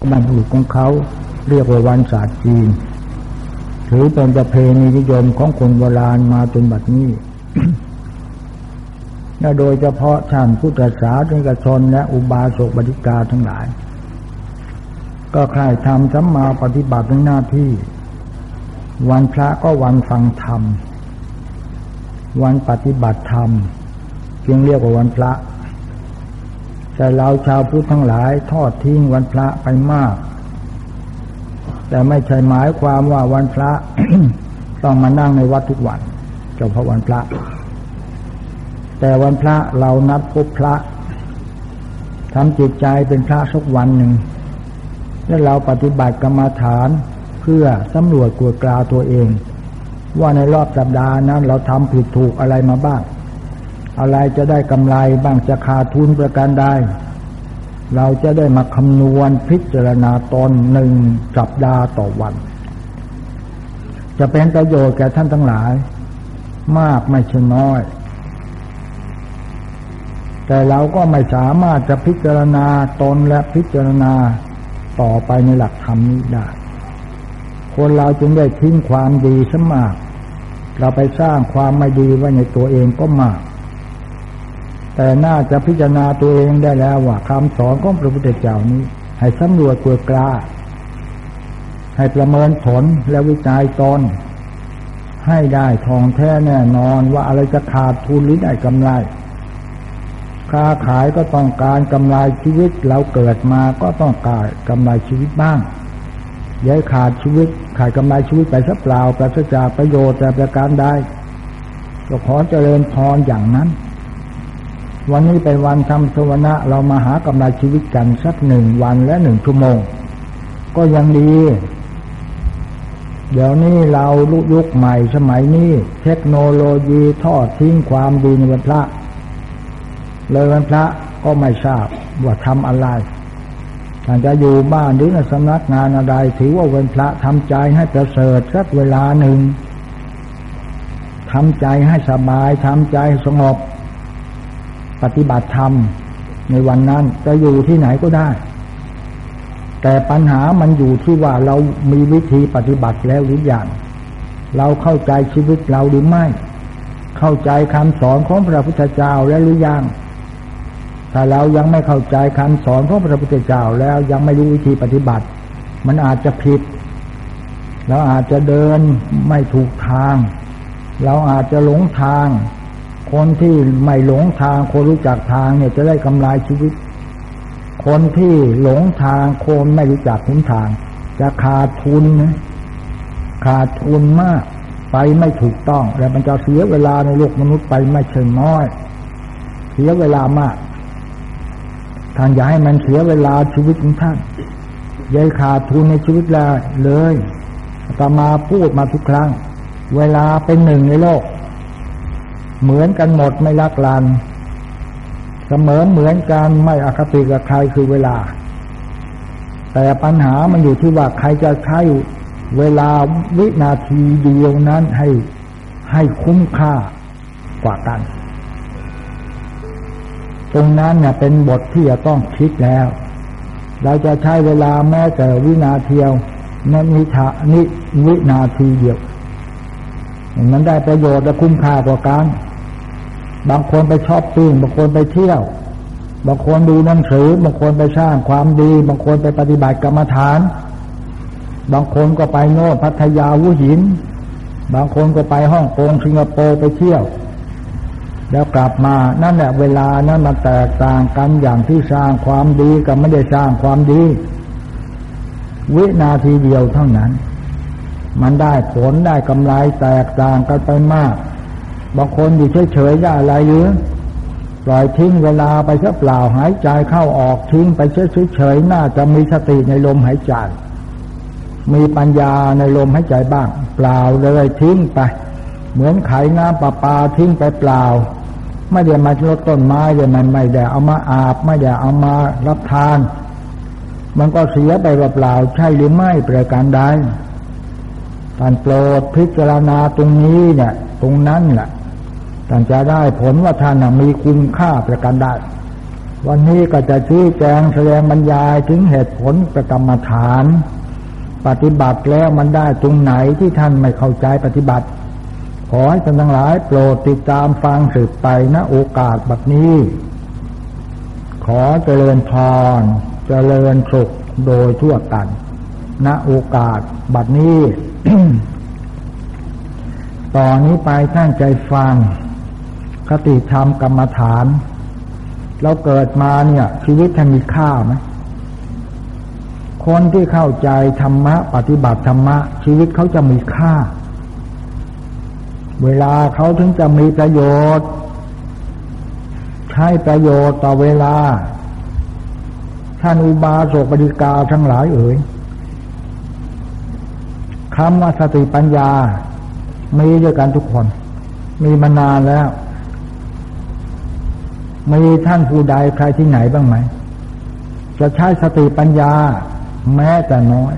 บรรพุของเขาเรียกว่าวันศาสตร์จีน ถือเป็นประเพณีนิยมของคนโบราณมาจนบัดนี้และโดยเฉพาะท่านพุทธศาสนิกชนและอุบาสกบริกาทั้งหลาย ก็ใครทำสัมมาปฏิบัติในหน้าที่ วันพระก็วันฟังธรรม วันปฏิบัติธรรมจึงเรียกว่าวันพระ แต่เราชาวพุทธทั้งหลายทอดทิ้งวันพระไปมาก แต่ไม่ใช่หมายความว่าวันพระ ต้องมานั่งในวัดทุกวันเฉพาะวันพระ แต่วันพระเรานัดพบพระทำจิตใจเป็นพระสักวันหนึ่ง และเราปฏิบัติกรรมาฐานเพื่อสำรวจกวดกลาตัวเอง ว่าในรอบสัปดาห์นั้นเราทำผิดถูกอะไรมาบ้าง อะไรจะได้กำไรบ้างจะขาดทุนประการใดเราจะได้มาคำนวณพิจารณาตนหนึ่งสัปดาห์ต่อวัน จะเป็นประโยชน์แก่ท่านทั้งหลาย มากไม่ใช่น้อย แต่เราก็ไม่สามารถจะพิจารณาตนและพิจารณาต่อไปในหลักธรรมนี้ได้ คนเราจึงได้ทิ้งความดีสมาก เราไปสร้างความไม่ดีไว้ในตัวเองก็มาก แต่น่าจะพิจารณาตัวเองได้แล้วว่าคำสอนของพระพุทธเจ้านี้ ให้สำรวจกวดกล้า ให้ประเมินผลและวิจัยตนให้ได้ทองแท้แน่นอนว่าอะไรจะขาดทุนหรือได้กำไร ค้าขายก็ต้องการกำไรชีวิตเราเกิดมาก็ต้องการกำไรชีวิตบ้างย้ายขาดชีวิตขาดกำไรชีวิตไปสักเปล่าปราศจากประโยชน์แต่ประการใดก็ขอเจริญพรอย่างนั้น วันนี้เป็นวันทำสวนะเรามาหากำไรชีวิตกันสักหนึ่งวันและหนึ่งชั่วโมง ก็ยังดี เดี๋ยวนี้เราลุยุคใหม่สมัยนี้ เทคโนโลยีทอดทิ้งความดีในวันพระ เลยวันพระก็ไม่ทราบว่าทำอะไรท่านจะอยู่บ้านหรือในสำนักงานอะไร ถือว่าวันพระทำใจให้ประเสริฐสักเวลาหนึ่งทำใจให้สบายทำใจสงบ ปฏิบัติธรรมในวันนั้นจะอยู่ที่ไหนก็ได้ แต่ปัญหามันอยู่ที่ว่าเรามีวิธีปฏิบัติแล้วหรือยังเราเข้าใจชีวิตเราหรือไม่ เข้าใจคำสอนของพระพุทธเจ้าแล้วหรือยังถ้าเรายังไม่เข้าใจคำสอนของพระพุทธเจ้าแล้วยังไม่รู้วิธีปฏิบัติ มันอาจจะผิดเราอาจจะเดินไม่ถูกทาง เราอาจจะหลงทาง คนที่ไม่หลงทางคนรู้จักทางเนี่ยจะได้กำไรชีวิต คนที่หลงทางคนไม่รู้จักทุนทาง จะขาดทุนนะขาดทุนมากไปไม่ถูกต้อง แล้วมันจะเสียเวลาในโลกมนุษย์ไปไม่เชิงน้อย เสียเวลามากท่านอย่าให้มันเสียเวลาชีวิตของท่านยัยขาดทุนในชีวิตเลยเลยตมาพูดมาทุกครั้ง เวลาเป็นหนึ่งในโลก เหมือนกันหมดไม่ลักลานเสมอเหมือนกันไม่อคติกับใครคือเวลา แต่ปัญหามันอยู่ที่ว่าใครจะใช้เวลาวินาทีเดียวนั้นให้ให้คุ้มค่ากว่ากัน ตรงนั้นเนี่ยเป็นบทที่จะต้องคิดแล้ว เราจะใช้เวลาแม้แต่วินาทีเดียวนั่นนิทานิวินาทีเดียว มันได้ประโยชน์และคุ้มค่ากว่ากัน บางคนไปชอบปิ้งบางคนไปเที่ยว บางคนดูหนังสือบางคนไปสร้างความดี บางคนไปปฏิบัติกรรมฐาน บางคนก็ไปโน่พัทยาวุหิน บางคนก็ไปฮ่องกงสิงคโปร์ไปเที่ยว แล้วกลับมานั่นแหละเวลานั้นมันแตกต่างกันอย่างที่สร้างความดีกับไม่ได้สร้างความดี วินาทีเดียวเท่านั้น มันได้ผลได้กำไรแตกต่างกันไปมาก บางคนอยู่เฉยๆได้อะไรเยอะปล่อยทิ้งเวลาไปซะเปล่าหายใจเข้าออกทิ้งไปเฉยๆน่าจะมีสติในลมหายใจ มีปัญญาในลมหายใจบ้าง เปล่าเลยทิ้งไป เหมือนไขน้ำประปาทิ้งไปเปล่า ไม่ได้มาลดต้นไม้เลยมันไม่ได้เอามาอาบ ไม่ได้เอามารับทาน มันก็เสียไปเปล่าใช่หรือไม่ประการใดท่านโปรดพิจารณาตรงนี้เนี่ย ตรงนั้นแหละ ท่านจะได้ผลว่าท่านมีคุณค่าประการใดวันนี้ก็จะชี้แจงแสดงบรรยายถึงเหตุผลประกรรมฐาน ปฏิบัติแล้วมันได้ตรงไหนที่ท่านไม่เข้าใจปฏิบัติ ขอให้ท่านทั้งหลายโปรดติดตามฟังสืบไปณโอกาสแบบนี้ ขอเจริญพรเจริญสุขโดยทั่วกันณโอกาสบัดนี้ ต่อนนี้ไปตั้งใจฟัง คติธรรมกรรมฐาน เราเกิดมาเนี่ย ชีวิตมีค่าไหมคนที่เข้าใจธรรมะ ปฏิบัติธรรมะ ชีวิตเขาจะมีค่า เวลาเขาถึงจะมีประโยชน์ ใช้ประโยชน์ต่อเวลา ท่านอุบาสกปฏิกาทั้งหลายเอ่ยคำว่าสติปัญญา มีด้วยกันทุกคน มีมานานแล้ว มีท่านผู้ใดใครที่ไหนบ้างไหม จะใช้สติปัญญา แม้แต่น้อย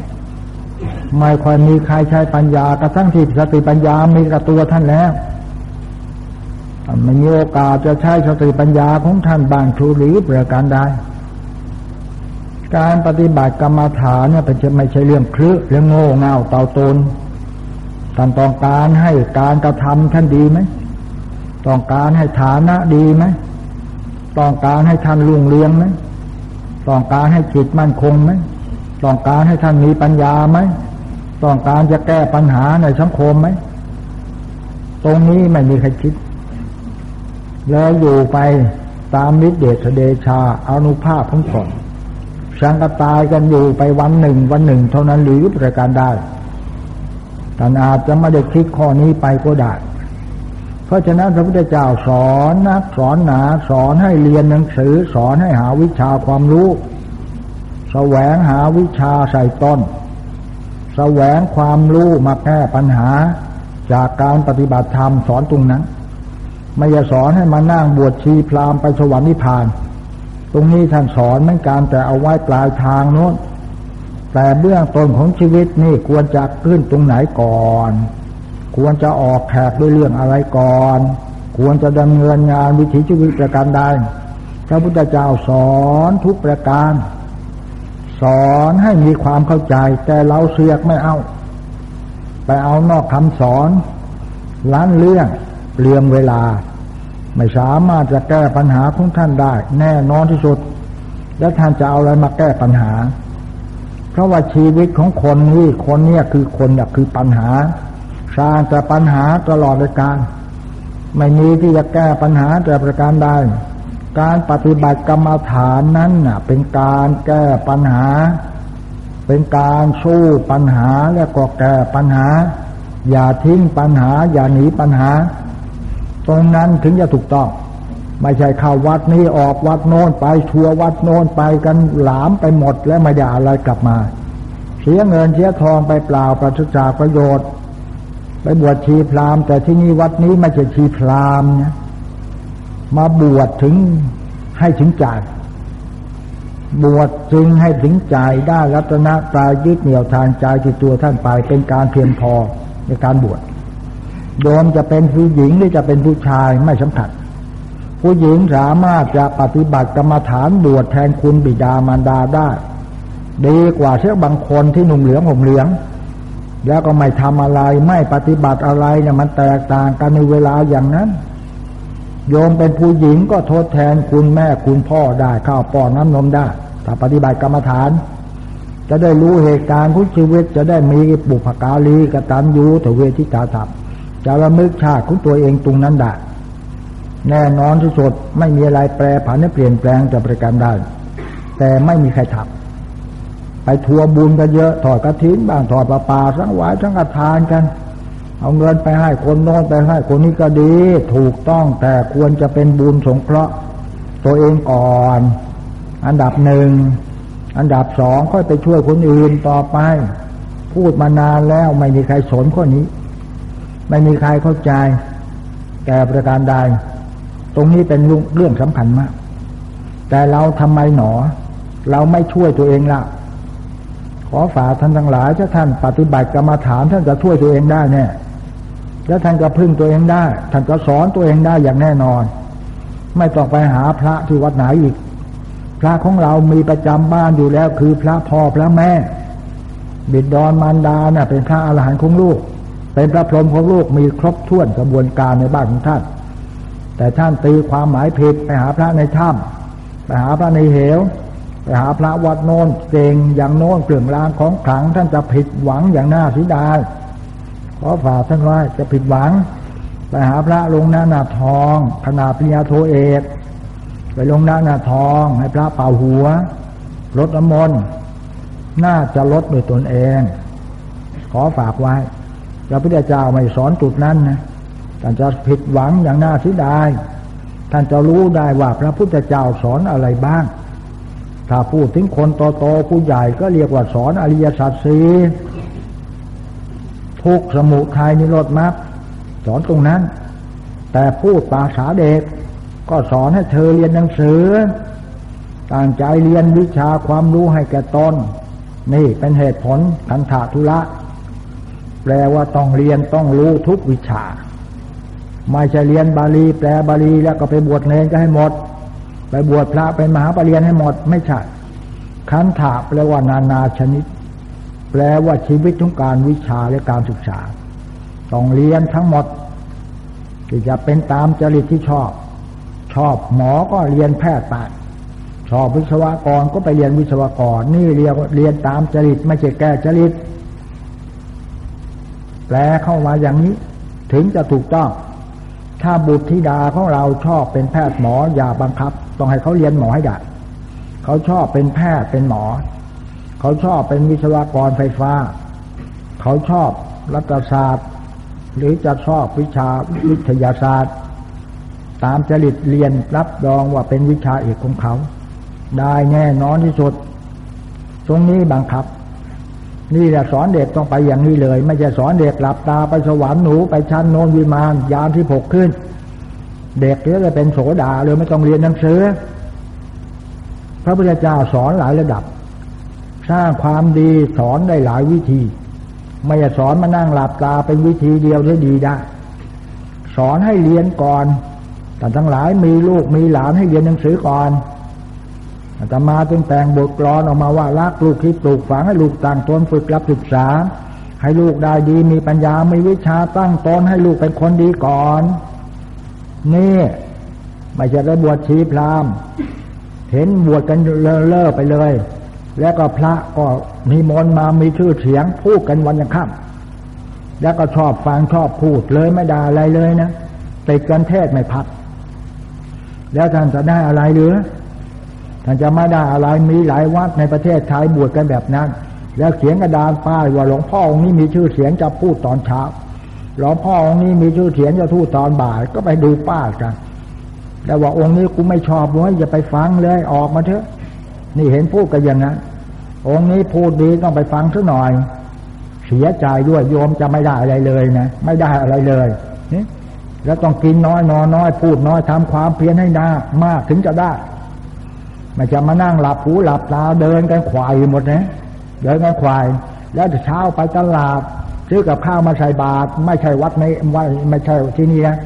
ไม่ค่อยมีใครใช้ปัญญากระทั่งที่สติปัญญามีกับตัวท่านแล้วไม่มีโอกาสจะใช้สติปัญญาของท่านบางทูหรือประการใดการปฏิบัติกรรมฐานเนี่ยเป็นไม่ใช่เรื่องคลึเรื่องโง่เง่าเต่าตนท่านต้องการให้การกระทำท่านดีไหมต้องการให้ฐานะดีไหม ต้องการให้ท่านรุ่งเรืองไหมต้องการให้จิตมั่นคงไหมต้องการให้ท่านมีปัญญาไหมต้องการจะแก้ปัญหาในสังคมไหมตรงนี้ไม่มีใครคิด แล้วอยู่ไปตามนิเดชเดชาอนุภาพของก่อนสังกตายกันอยู่ไปวันหนึ่งวันหนึ่ง เท่านั้นหรือประการได้ท่านอาจจะไม่ได้คิดข้อนี้ไปก็ได้ เพราะฉะนั้นพระพุทธเจ้าสอนนักสอนหนาสอนให้เรียนหนังสือ สอนให้หาวิชาความรู้แสวงหาวิชาใส่ต้นแสวงความรู้มาแก้ปัญหา จากการปฏิบัติธรรมสอนตรงนั้น ไม่จะสอนให้มานั่งบวชชีพรามไปสวรรค์นิพพาน ตรงนี้ท่านสอนเหมือนกันแต่เอาไว้ปลายทางโน้นแต่เบื้องต้นของชีวิตนี่ควรจะขึ้นตรงไหนก่อน ควรจะออกแขกด้วยเรื่องอะไรก่อน ควรจะดำเนินงานวิถีชีวิตประการใดพระพุทธเจ้าสอนทุกประการ สอนให้มีความเข้าใจ แต่เราเสือกไม่เอา ไปเอานอกคำสอนล้านเรื่องเรียมเวลา ไม่สามารถจะแก้ปัญหาของท่านได้ แน่นอนที่สุด แล้วท่านจะเอาอะไรมาแก้ปัญหา เพราะว่าชีวิตของคนนี้คนเนี้ยคือคนน่ยคือปัญหา สร้างแต่ปัญหาตลอดเลยการ ไม่มีที่จะแก้ปัญหาแต่ประการใดการปฏิบัติกรรมฐานนั้นเป็นการแก้ปัญหา เป็นการสู้ปัญหาแล้วก็แก้ปัญหา อย่าทิ้งปัญหา อย่าหนีปัญหา ตรงนั้นถึงจะถูกต้อง ไม่ใช่เข้าวัดนี้ออกวัดโน้นไปทัววัดโน้นไปกันหลามไปหมดแล้วไม่ได้อะไรกลับมา เสียเงินเสียทองไปเปล่าประทุจากประโยชน์ ไปบวชชีพรามแต่ที่นี่วัดนี้ไม่ใช่ชีพรามเนี่ยมาบวชถึงให้ถึงใจบวชจึงให้ถึงใจได้รัตนะตายยึดเหนี่ยวทางใจที่ตัวท่านไปเป็นการเพียงพอในการบวชโยมจะเป็นผู้หญิงหรือจะเป็นผู้ชายไม่สำคัญผู้หญิงสามารถจะปฏิบัติกรรมฐานบวชแทนคุณบิดามารดาได้ ดีกว่าเชื่อบางคนที่หนุ่มเหลืองห่มเหลือง แล้วก็ไม่ทำอะไร ไม่ปฏิบัติอะไรเนี่ยมันแตกต่างกันในเวลาอย่างนั้น โยมเป็นผู้หญิงก็ทดแทนคุณแม่คุณพ่อได้ข้าวป้อนน้ำนมได้ ถ้าปฏิบัติกรรมฐาน จะได้รู้เหตุการณ์ของชีวิตจะได้มีบุพการีกตัญญูถเวทิตาธรรมจะระลึกชาติของตัวเองตรงนั้นได้แน่นอนที่สุดไม่มีอะไรแปรผันเปลี่ยนแปลงจะประการได้ แต่ไม่มีใครทำ ไปทัวบุญกันเยอะถอดกระถินบ้างถอดปลาปาสังหวายสังฆทานกัน เอาเงินไปให้คนโน้นไปให้คนนี้ก็ดี ถูกต้องแต่ควรจะเป็นบุญสงเคราะห์ตัวเองก่อน อันดับหนึ่งอันดับสองค่อยไปช่วยคนอื่นต่อไป พูดมานานแล้วไม่มีใครสนข้อนี้ ไม่มีใครเข้าใจ แต่ประการใดตรงนี้เป็นเรื่องสำคัญมาก แต่เราทำไมหนอ เราไม่ช่วยตัวเองละ ขอฝากท่านทั้งหลายถ้าท่านปฏิบัติกรรมฐานท่านจะช่วยตัวเองได้แน่แล้วท่านก็พึ่งตัวเองได้ ท่านก็สอนตัวเองได้อย่างแน่นอน ไม่ต้องไปหาพระที่วัดไหนอีก พระของเรามีประจำบ้านอยู่แล้วคือพระพ่อพระแม่ บิดดอนมารดาเน่ะเป็นพระอาหารหันต์ของลูก เป็นพระพรหมของลูกมีครบถ้วนกระบวนการในบ้านของท่าน แต่ท่านตีความหมายผิดไปหาพระในถ้ำไปหาพระในเหว หาพระวัดโน้นเก่งอย่างโน้นเกลื่องลางของขลังท่านจะผิดหวังอย่างน่าสีดายขอฝากท่านไว้จะผิดหวัง ไปหาพระลงหน้าหนาทองขนาดปริญญาโทเอกไปลงหน้าหนาทอง ให้พระเป่าหัวลดน้ำมนต์น่าจะลดโดยตนเอง ขอฝากไว้พระพุทธเจ้าไม่สอนจุดนั้นนะท่านจะผิดหวังอย่างน่าเสียดาย ท่านจะรู้ได้ว่าพระพุทธเจ้าสอนอะไรบ้าง ถ้าพูดถึงคนโตๆผู้ใหญ่ก็เรียกว่าสอนอริยสัจสีทุกสมุทัยนิโรธมรรคสอนตรงนั้น แต่พูดภาษาเด็ก ก็สอนให้เธอเรียนหนังสือตั้งใจเรียนวิชาความรู้ให้แก่ตนนี่เป็นเหตุผลคันธาธุระ แปลว่าต้องเรียนต้องรู้ทุกวิชา ไม่ใช่เรียนบาลี แปลบาลีแล้วก็ไปบวชเนรก็ให้หมด ไปบวชพระเป็นมหาปรริญญาให้หมดไม่ใช่คันถาแปลว่านานาชนิด แปลว่าชีวิตทุกการวิชาและการศึกษา ต้องเรียนทั้งหมดที่จะเป็นตามจริตที่ชอบ ชอบหมอก็เรียนแพทย์ไปชอบวิศวกรก็ไปเรียนวิศวกร นี่เรียนเรียนตามจริตไม่ใช่แก้จริตแปลเข้ามาอย่างนี้ ถึงจะถูกต้อง ถ้าบุตรธิดาของเราชอบเป็นแพทย์หมออย่าบังคับ ต้องให้เขาเรียนหมอให้ได้เขาชอบเป็นแพทย์เป็นหมอ เขาชอบเป็นวิศวกรไฟฟ้า เขาชอบรัฐศาสตร์ หรือจะชอบวิชาวิทยาศาสตร์ ตามจริตเรียนรับรองว่าเป็นวิชาเอกของเขา ได้แน่นอนที่สุด ตรงนี้บังคับ นี่แหละสอนเด็กต้องไปอย่างนี้เลย ไม่ใช่สอนเด็กหลับตาไปสวรรค์หนูไปชั้นโนนวิมานยานที่ผกขึ้น เด็กจะเป็นโสดาเลยไม่ต้องเรียนหนังสือพระพุทธเจ้าสอนหลายระดับ สร้างความดีสอนได้หลายวิธี ไม่ใช่สอนมานั่งหลับตาเป็นวิธีเดียวที่ดีได้ สอนให้เรียนก่อนแต่ทั้งหลายมีลูกมีหลานให้เรียนหนังสือก่อน อาตมาจึงแต่งบทกลอนออกมาว่ารักลูกคิดปลูกฝังให้ลูกต่างตนฝึกรับศึกษา ให้ลูกได้ดีมีปัญญามีวิชาตั้งตนให้ลูกเป็นคนดีก่อน นี่ไม่จะได้บวชชีพรามเห็นบวชกันเลอเลอไปเลย แล้วก็พระก็มีมนมามีชื่อเสียงพูดกันวันยังค่ำแล้วก็ชอบฟังชอบพูดเลยไม่ด่าอะไรเลยนะติดกันเทศไม่พัก แล้วท่านจะได้อะไรหรือ ท่านจะไม่ได้อะไรมีหลายวัดในประเทศไทยบวชกันแบบนั้น แล้วเขียนกระดานป้ายว่าหลวงพ่อองค์นี้มีชื่อเสียงจะพูดตอนเช้าหลวงพ่อองค์นี้มีชื่อเสียงจะพูดตอนบ่ายก็ไปดูป้ายกันแล้วว่าองค์นี้กูไม่ชอบเลยอย่าไปฟังเลยออกมาเถอะ นี่เห็นพูดกันอย่างนั้นองค์นี้พูดดีต้องไปฟังสักหน่อย เสียใจด้วยโยมจะไม่ได้อะไรเลยนะ ไม่ได้อะไรเลยนี่แล้วต้องกินน้อยนอนน้อย พูดน้อยทำความเพียรให้ได้มากถึงจะได้ ไม่จะมานั่งหลับหูหลับตาเดินกันควายหมดนะเดินกันควาย แล้วเช้าไปตลาดซื้อกับข้าวมาใส่บาตรไม่ใช่วัดไม่ไม่ไม่ใช่ที่นี่นะ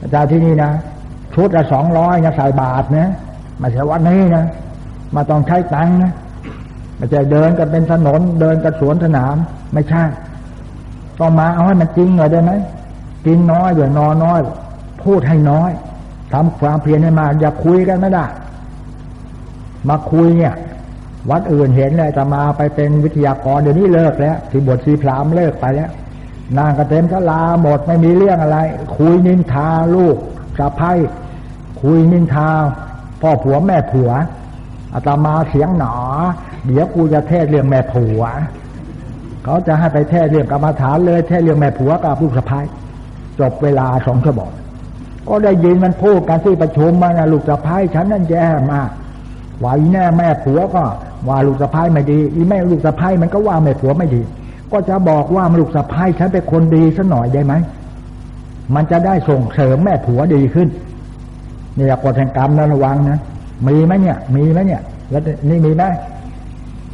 อาจารย์ที่นี่นะชุดละสองร้อยนะใส่บาทนะไม่ใช่วัดนี้นะมาต้องใช้ตังค์นะไม่ใช่เดินกันเป็นถนน เดินกันสวนสนาม ไม่ใช่ต้องมาเอาให้มันจริงหน่อยได้ไหมกินน้อยอย่านอนน้อย พูดให้น้อยทำความเพียรให้มาอย่าคุยกันไม่ได้ มาคุยเนี่ย วัดอื่นเห็นเลยจะมาไปเป็นวิทยากรเดี๋ยวนี้เลิกแล้วที่บทสีพรามเลิกไปแล้วนางกระเต็มก็ลาหมดไม่มีเรื่องอะไร คุยนินทาลูกสะพ้ายคุยนินทาพ่อผัวแม่ผัวอาตมาเสียงหนอ เดี๋ยวกูจะเทศเรื่องแม่ผัว เขาจะให้ไปเทศเรื่องกรรมฐานเลยเทศเรื่องแม่ผัวกับลูกสะพ้ายจบเวลาสองชั่วโมงก็ได้ยินมันพูดกันที่ประชุมมานะลูกสะพ้ายฉันนั่นแย่มาก ว่าอีแน่แม่ผัวก็ว่าลูกสะพ้ายไม่ดี อีแม่ลูกสะพ้ายมันก็ว่าแม่ผัวไม่ดี ก็จะบอกว่าลูกสะพ้ายฉันเป็นคนดีสัหน่อยได้ไหมมันจะได้ส่งเสริมแม่ผัวดีขึ้นนี่กฎแห่งกรรมนะระวังนะมีไหมเนี่ย มีไหมเนี่ย แล้วนี่มีไหม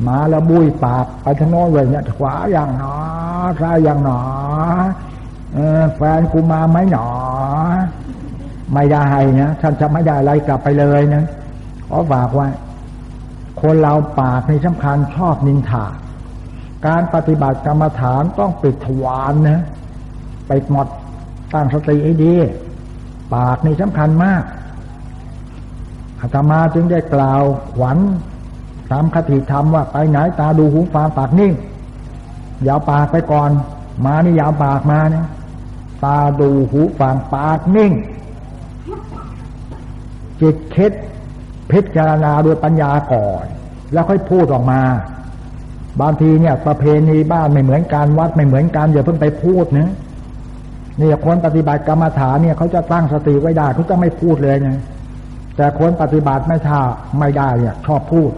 มาแล้วบุยปากไปทางโน้นเลยเนี่ยขวาอย่างหนอซ้ายอย่างหนอแฟนกูมาไหมหนอ ไม่ได้นะท่านจะไม่ได้อะไรกลับไปเลยนะ ขอฝากไว้ คนเราปากในสำคัญชอบนินทาการปฏิบัติกรรมฐานต้องปิดทวารนะปิดหมดตั้งสติให้ดี ปากนี่สำคัญมากอาตมาจึงได้กล่าวหวันตามคติธรรมว่าไปไหนตาดูหูฟังปากนิ่งอย่าปากไปก่อน มานี่อย่าปากมาเนี่ยตาดูหูฟังปากนิ่ง จิตคิด พิจารณาโดยปัญญาก่อน แล้วค่อยพูดออกมา บางทีเนี่ย ประเพณีบ้านไม่เหมือนกันวัดไม่เหมือนกันอย่าเพิ่งไปพูดนะนี่คนปฏิบัติกรรมฐานเนี่ยเขาจะตั้งสติไว้ได้เขาจะไม่พูดเลยไงแต่คนปฏิบัติไม่ท่าไม่ได้เนี่ยชอบพูด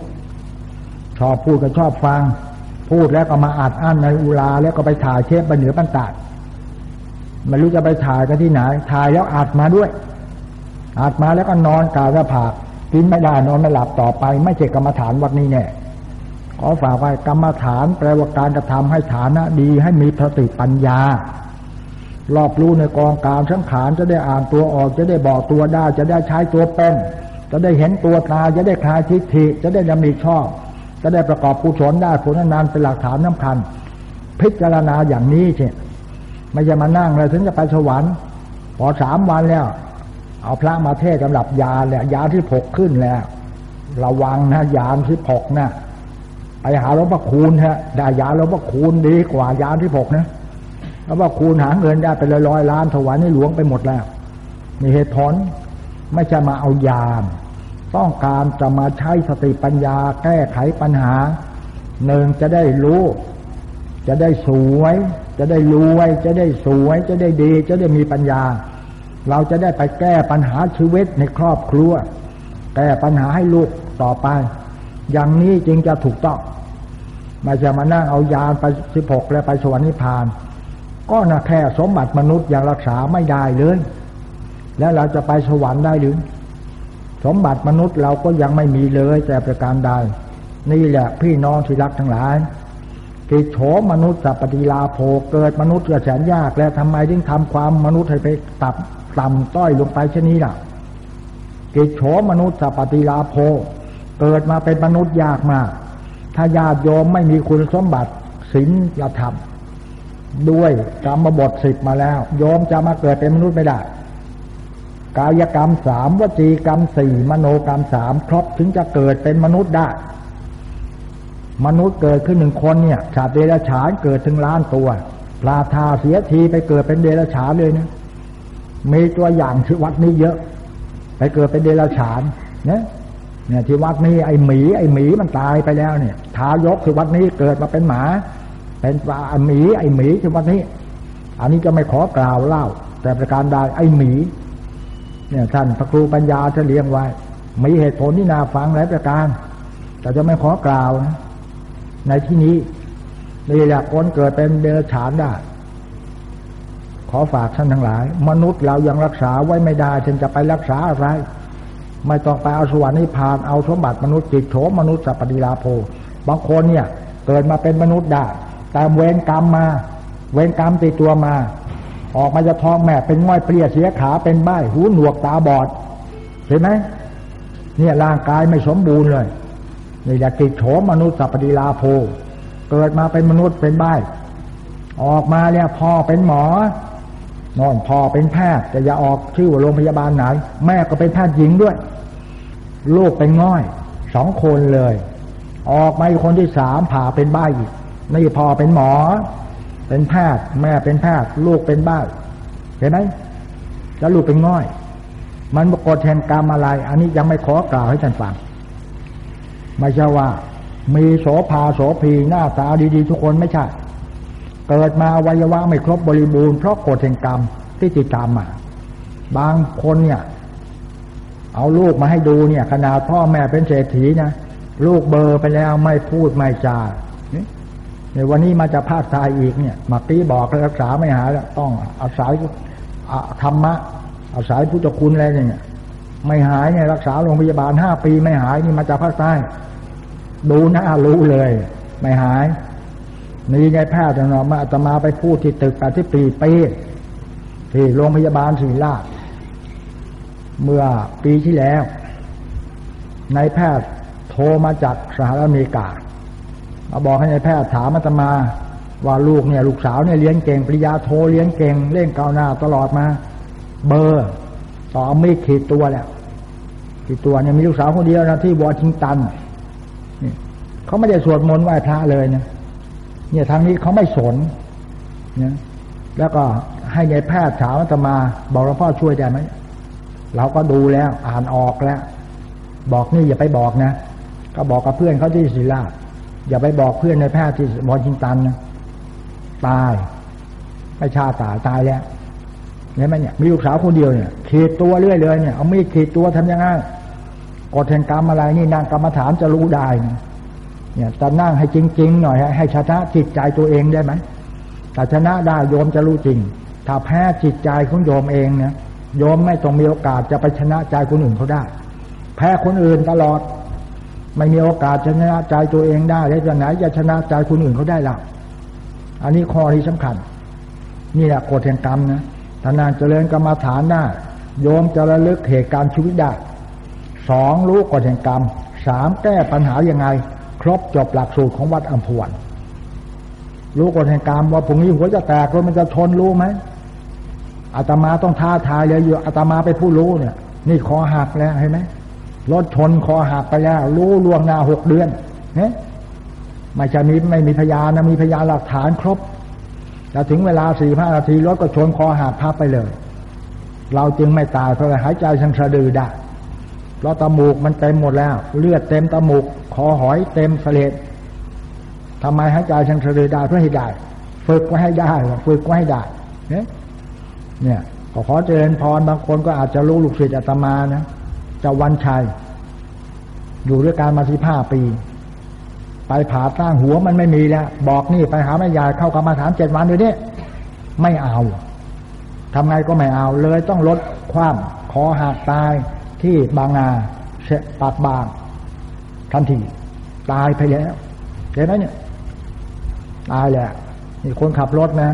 ชอบพูดก็ชอบฟัง พูดแล้วก็มาอัดอั้นในอุลาแล้วก็ไปถ่ายเทปไปเหนือปันตัดไม่รู้จะไปถ่ายกันที่ไหนถ่ายแล้วอัดมาด้วยอัดมาแล้วก็นอนกาสะผาก กินไม่ได้นอนไม่หลับต่อไป ไม่ใช่กรรมฐานวัดนี้แน่ขอฝากไว้กรรมฐานแปลว่าการกระทำให้ฐานะดีให้มีสติปัญญารอบรู้ในกองการสังขารจะได้อ่านตัวออก จะได้บอกตัวได้ จะได้ใช้ตัวเป็นจะได้เห็นตัวตาจะได้คลายทิฏฐิจะได้ดำริชอบ จะได้ประกอบกุศลได้ผลนานเป็นหลักฐานน้าคัญ พิจารณาอย่างนี้ใช่ไม่จะมานั่งเลยถึงจะไปสวรรค์พอสามวันแล้ว เอาพระมาเทศสำหรับยาแหละยาที่ผกขึ้นแล้ว ระวังนะยาที่ผกนะไปหาหลวงพ่อคูณฮะได้ยาหลวงพ่อคูณดีกว่ายาที่ผกนะเพราะว่าคูณหาเงินได้ไปเลยร้อยล้านถวายในหลวงไปหมดแล้วมีเหตุผลไม่จะมาเอายาต้องการจะมาใช้สติปัญญาแก้ไขปัญหาหนึ่งจะได้รู้ จะได้สวย จะได้รวย จะได้สวย จะได้ดี จะได้มีปัญญา เราจะได้ไปแก้ปัญหาชีวิตในครอบครัว แก้ปัญหาให้ลูกต่อไป อย่างนี้จึงจะถูกต้องไม่จะมานั่งเอายานไปสิบหกแล้วไปสวรรค์นิพพาน ก็นะแค่สมบัติมนุษย์ยังรักษาไม่ได้เลย แล้วเราจะไปสวรรค์ได้หรือ สมบัติมนุษย์เราก็ยังไม่มีเลยแต่ประการใด นี่แหละพี่น้องที่รักทั้งหลายกิโฉมนุษย์สัปฏิลาโภเกิดมนุษย์ก็แสนยาก แล้วทำไมถึงทำความมนุษย์ให้ไปตับ ต่ำต้อยลงไปเช่นนี้ล่ะ กิโฉมนุษย์สัปฏิลาโภเกิดมาเป็นมนุษย์ยากมาก ถ้าญาติโยมไม่มีคุณสมบัติศีลธรรม ด้วยกรรมบทสิบมาแล้ว โยมจะมาเกิดเป็นมนุษย์ไม่ได้ กายกรรมสามวจีกรรมสี่มโนกรรมสามครบถึงจะเกิดเป็นมนุษย์ได้ มนุษย์เกิดขึ้นหนึ่งคนเนี่ยชาติเดรัจฉานเกิดถึงล้านตัวปลาทาเสียทีไปเกิดเป็นเดรัจฉานเลยนะ มีตัวอย่างที่วัดนี้เยอะ ไปเกิดเป็นเดรัจฉานเนี่ยเนี่ยที่วัดนี้ไอหมีไอหมีมันตายไปแล้วเนี่ยทายกที่วัดนี้เกิดมาเป็นหมา เป็นปลาหมีไอหมีที่วันนี้ อันนี้จะไม่ขอกล่าวเล่า แต่ประการใดไอหมี เนี่ยท่านพระครูปัญญาจะเลี้ยงไว้มีเหตุผลที่น่าฟังหลายประการ แต่จะไม่ขอกล่าวนะในที่นี้นี่แหละคนเกิดเป็นเดรัจฉานได้ ขอฝากท่านทั้งหลาย มนุษย์เรายังรักษาไว้ไม่ได้จึงจะไปรักษาอะไร ไม่ต้องไปเอาสวรรค์นิพพานเอาสมบัติมนุษย์จิตโฉมนุษย์สัพพดิลาโภบางคนเนี่ยเกิดมาเป็นมนุษย์ได้แต่เวรกรรมมา เวรกรรมติดตัวมา ออกมาจะท้องแม่เป็นง่อยเปรี้ยเสียขาเป็นใบหูหนวกตาบอดเห็นไหมเนี่ยร่างกายไม่สมบูรณ์เลยนี่แหละติดโฉมมนุษย์สัพพิลาโภเกิดมาเป็นมนุษย์เป็นใบออกมาเนี่ยพ่อเป็นหมอ นอนพอเป็นแพทย์แต่อย่าออกชื่อว่าโรงพยาบาลไหน แม่ก็เป็นแพทย์หญิงด้วย ลูกเป็นง่อยสองคนเลย ออกมาอีกคนที่สามผ่าเป็นใบอีกนี่พอเป็นหมอ เป็นแพทย์ แม่เป็นแพทย์ ลูกเป็นบ้าเห็นไหมแล้วลูกเป็นง่อย มันกดแทนกรรมอะไร อันนี้ยังไม่ขอกล่าวให้ท่านฟังไม่ใช่ว่า มีโสภาโสพีหน้าตาดีๆ ทุกคนไม่ใช่ เกิดมาวัยวะไม่ครบบริบูรณ์เพราะกฎแห่งกรรมที่ติดตามมา บางคนเนี่ย เอาลูกมาให้ดูเนี่ยขนาดพ่อแม่เป็นเศรษฐีนะลูกเบอร์ไปแล้วไม่พูดไม่จาในวันนี้มาจะพาดทายอีกเนี่ยมาปีบอกรักษาไม่หายแล้วต้องอาศัยธรรมะอาศัยพุทธคุณอะไรเนี่ยไม่หายเนี่ยรักษาโรงพยาบาลห้าปีไม่หายนี่มาจากภาคใต้ดูหน้ารู้เลย ไม่หาย นี่ไงแพทย์เนาะมาจะมาไปพูดที่ตึกแปดที่ปีปีที่โรงพยาบาลศิริราช เมื่อปีที่แล้วในแพทย์โทรมาจากสหรัฐอเมริกา มาบอกให้ในแพทย์ถามมาตมาว่าลูกเนี่ยลูกสาวเนี่ยเรียนเก่งปริญาโทเรียนเก่งเล่นก้าวหน้าตลอดมา เบอร์ ต่อไม่ขีดตัวแล้วขีดตัวเนี่ยมีลูกสาวคนเดียวนะที่วอชิงตันเขาไม่ได้สวดมนต์ไหว้พระเลยนะ เนี่ยทางนี้เขาไม่สนเนี่ยแล้วก็ให้ในแพทย์ถามจะมาบอกหลวงพ่อช่วยได้ไหมเราก็ดูแล้ว อ่านออกแล้ว บอกนี่อย่าไปบอกนะ ก็บอกกับเพื่อนเขาที่ศิลาอย่าไปบอกเพื่อนในแพทย์ที่วอชิงตันนะตายไม่ชาตายตายแล้วเห็นไหมเนี่ยมีลูกสาวคนเดียวเนี่ยขีดตัวเรื่อยเลยเนี่ยเอามีดขีดตัวทำยังไงกดแห่งกรรมอะไรนี่นางกรรมฐานจะรู้ได้นะ เนี่ยจะนั่งให้จริง ๆ หน่อย ให้ชนะจิตใจตัวเองได้ไหมแต่ชนะได้โยมจะรู้จริง ถ้าแพ้จิตใจของโยมเองเนี่ยโยมไม่ต้องมีโอกาสจะไปชนะใจคนอื่นเขาได้ แพ้คนอื่นตลอด ไม่มีโอกาสชนะใจตัวเองได้แล้วจะไหนจะชนะใจคนอื่นเขาได้ล่ะ อันนี้ข้อที่สำคัญ นี่แหละกฎแห่งกรรมนะถ้านานเจริญกรรมาฐานได้โยมจะระลึกเหตุการณ์ชีวิตได้สองรู้กฎแห่งกรรมสามแก้ปัญหายังไง ครบจบหลักสูตรของวัดอัมพวัน รู้กฎแห่งกรรมว่าพรุ่งนี้หัวจะแตกรถมันจะชนรู้ไหมอาตมาต้องท้าทายเลยอยู่อาตมาไปผู้รู้เนี่ย นี่คอหักแล้วเห็นไหมรถชนคอหักไปแล้ว รู้ล่วงหน้าหกเดือนเนี่ยไม่ใช่มีไม่มีพยานนะมีพยานหลักฐานครบแต่ถึงเวลาสี่ห้านาทีรถก็ชนคอหักพับไปเลย เราจึงไม่ตายเพราะหายใจชังสะดือได้เพราะตมูกมันเต็มหมดแล้ว เลือดเต็มตมูก คอหอยเต็มเสลดทำไมหายใจชังสะดือได้เพื่อให้ได้ ฝึกไว้ให้ได้ฝึกไว้ให้ได้เนี่ยเนี่ยขอเจริญพรบางคนก็อาจจะรู้ลูกศิษย์อาตมานะจะวันชัย อยู่ด้วยการมาสิบห้าปี ไปผ่าตั้งหัวมันไม่มีแล้ว บอกนี่ไปหาแม่ยายเข้ากรรมาฐานเจ็ดวันเลยเนี่ยไม่เอาทำไงก็ไม่เอาเลยต้องลดความคอหักตายที่บางนาเชปากบาง ทันที ตายไปแล้วเห็นไหมเนี่ย ตายแหละนี่คนขับรถนะ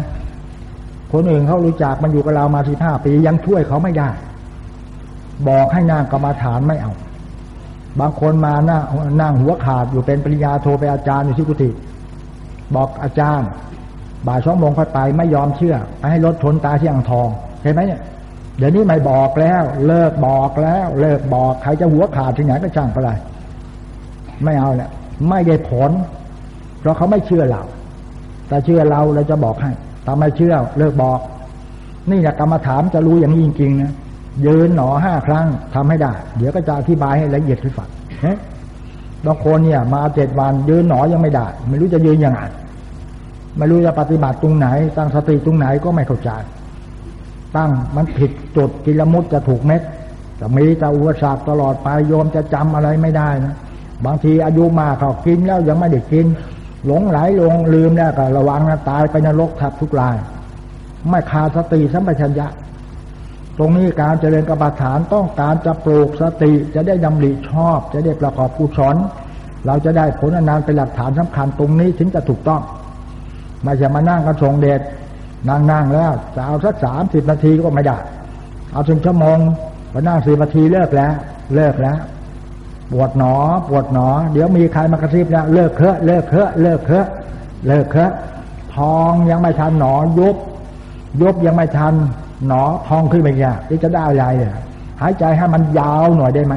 คนอื่นเขารู้จักมันอยู่กับเรามาสิบห้าปียังช่วยเขาไม่ได้ บอกให้นางกรรมาฐานไม่เอา บางคนมาหน้านั่งหัวขาดอยู่เป็นปริญญาโทไปอาจารย์อยู่ที่กุฏิบอกอาจารย์ บ่ายสองโมงค่อยไปไม่ยอมเชื่อไปให้รถชนตายที่อ่างทองเห็นไหมเนี่ยเดี๋ยวนี้ไม่บอกแล้ว เลิกบอกแล้ว เลิกบอกใครจะหัวขาดที่ไหนก็ช่างไปเลย ไม่เอาเนี่ยไม่ได้ผล เพราะเขาไม่เชื่อเราแต่เชื่อเราเราจะบอกให้ถ้าไม่เชื่อเลิกบอก นี่แหละกรรมฐานจะรู้อย่างนี้จริงๆนะยืนหนอห้าครั้งทำให้ได้ เดี๋ยวก็จะอธิบายให้ละเอียดที่ฝังบางคนเนี่ย มาเจ็ดวันยืนหนอยังไม่ได้ ไม่รู้จะยืนยังไงไม่รู้จะปฏิบัติตรงไหน ตั้งสติตรงไหนก็ไม่เข้าใจ ตั้งมันผิดจุดกิลมุตจะถูกเม็ดจะมีแต่อุปสรรคตลอดไปโยมจะจำอะไรไม่ได้นะ บางทีอายุมากเขากินแล้วยังไม่ได้กิน หลงไหลลงลืมแล้วก็ระวังนะตายไปนรกทับทุกราย ไม่ขาดสติสัมปชัญญะ ตรงนี้การเจริญกรรมฐานต้องการจะปลูกสติจะได้ดำริชอบ จะได้ประกอบกุศลเราจะได้ผลงานเป็นหลักฐานสำคัญตรงนี้ถึงจะถูกต้องไม่ใช่มานั่งกันส่งเดชนั่งนั่งแล้วจะเอาสักสามสิบนาทีก็ไม่ได้ เอาถึงชั่วโมงพอนั่งสี่นาทีเลิกแล้ว เลิกแล้ว ปวดหนอ ปวดหนอ เดี๋ยวมีใครมากระซิบแล้วเลิกเถอะเลิกเถอะเลิกเถอะเลิกเถอะพองยังไม่ทันหนอยุบยุบยังไม่ทันหนอพองขึ้นไปเนี่ยที่จะได้อะไรเนี่ยหายใจให้มันยาวหน่อยได้ไหม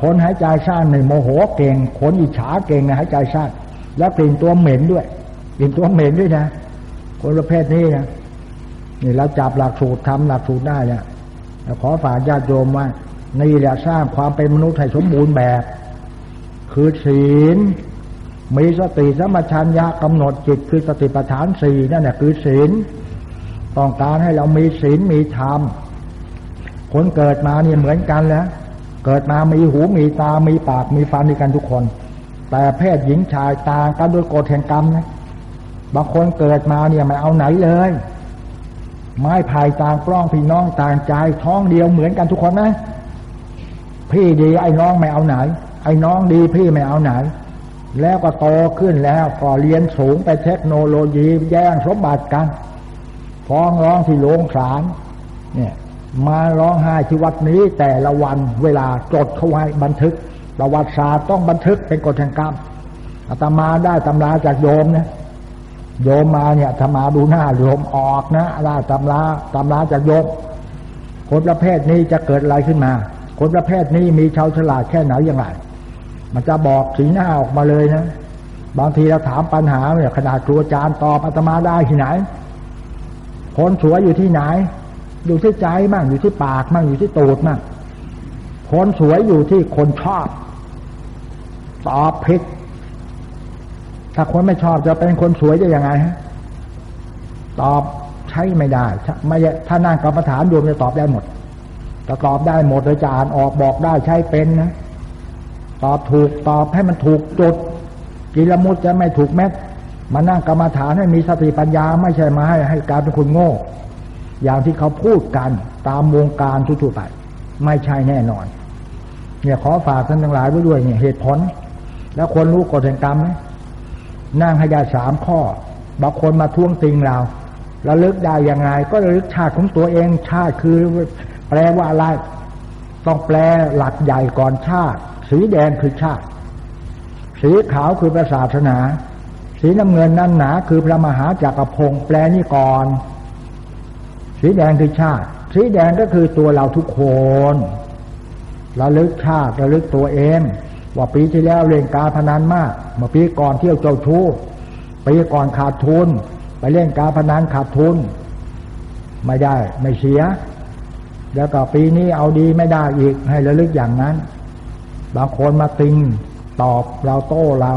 คนหายใจสั้นในโมโหเก่งคนอิจฉาเก่งนะหายใจสั้นแล้วกลิ่นตัวเหม็นด้วยกลิ่นตัวเหม็นด้วยนะคนประเภทนี้นะนี่เราจับหลักสูตรทำหลักสูตรได้เนี่ยขอฝากญาติโยมว่า นี่แหละสร้างความเป็นมนุษย์ให้สมบูรณ์แบบ คือศีล มีสติสมัชัญญะกำหนดจิตคือสติปัฏฐานสี่นั่นแหละคือศีล ต้องการให้เรามีศีลมีธรรมคนเกิดมาเนี่ยเหมือนกันแล้ว เกิดมามีหูมีตา มีปาก มีฟันด้วยกันทุกคน แต่เพศหญิงชายต่างกันด้วยกฎแห่งกรรมนะ บางคนเกิดมาเนี่ยไม่เอาไหนเลย ไม้พายต่างกล้องพี่น้องต่างใจท้องเดียวเหมือนกันทุกคนนะ พี่ดีไอ้น้องไม่เอาไหน ไอ้น้องดีพี่ไม่เอาไหน แล้วก็โตขึ้นแล้วก็เรียนสูงไปเทคโนโลยีแย่งสมบัติกันฟ้องร้องที่โรงศาลเนี่ย มาร้องไห้ที่วัดนี้แต่ละวันเวลาจดเขาไว้บันทึกประวัติศาสตร์ต้องบันทึกเป็นกฎแห่งกรรมอาตมาได้ตำราจากโยมนะโยมมาเนี่ยธรรมาดูหน้าโยมออกนะได้ตำราตำราจากโยมคนประเภทนี้จะเกิดอะไรขึ้นมา คนประเภทนี้มีชาวฉลาดแค่ไหนอย่างไร มันจะบอกสีหน้าออกมาเลยนะ บางทีเราถามปัญหาเนี่ยขนาดครูอาจารย์ตอบอาตมาได้ที่ไหน คนสวยอยู่ที่ไหน อยู่ที่ใจมั่งอยู่ที่ปากมั่งอยู่ที่ตูดมั่งคนสวยอยู่ที่คนชอบ ตอบผิดถ้าคนไม่ชอบจะเป็นคนสวยจะยังไงฮะตอบใช้ไม่ได้ไม่ถ้านั่งกรรมฐานโยมจะตอบได้หมด จะตอบได้หมดเลยจะอ่านออกบอกได้ใช้เป็นนะ ตอบถูกตอบให้มันถูกจุดกิลมุตจะไม่ถูกแม็กมานั่งกรรมฐานให้มีสติปัญญาไม่ใช่มาให้ให้การเป็นคนโง่ อย่างที่เขาพูดกันตามวงการทั่วไป ไม่ใช่แน่นอน เนี่ยขอฝากท่านทั้งหลายไว้ด้วยเนี่ยเหตุผล แล้วคนรู้กฎแห่งกรรมไหมนั่งให้ได้สามข้อบางคนมาท่วงติงเราระลึกได้ยังไง ก็ระลึกชาติของตัวเองชาติคือ แปลว่าอะไร ต้องแปลหลักใหญ่ก่อนชาติ สีแดงคือชาติ สีขาวคือพระศาสนา สีน้ำเงินนั่นหนาคือพระมหาจักรพงศ์แปลนี่ก่อน สีแดงคือชาติ สีแดงก็คือตัวเราทุกคนระลึกชาติระลึกตัวเองว่าปีที่แล้วเล่นการพนันมาก เมื่อปีก่อนเที่ยวเจ้าชู้ปีก่อนขาดทุน ไปเล่นการพนันขาดทุน ไม่ได้ไม่เสีย แล้วก็ปีนี้เอาดีไม่ได้อีกให้ระลึกอย่างนั้น บางคนมาติงตอบเราโต้เรา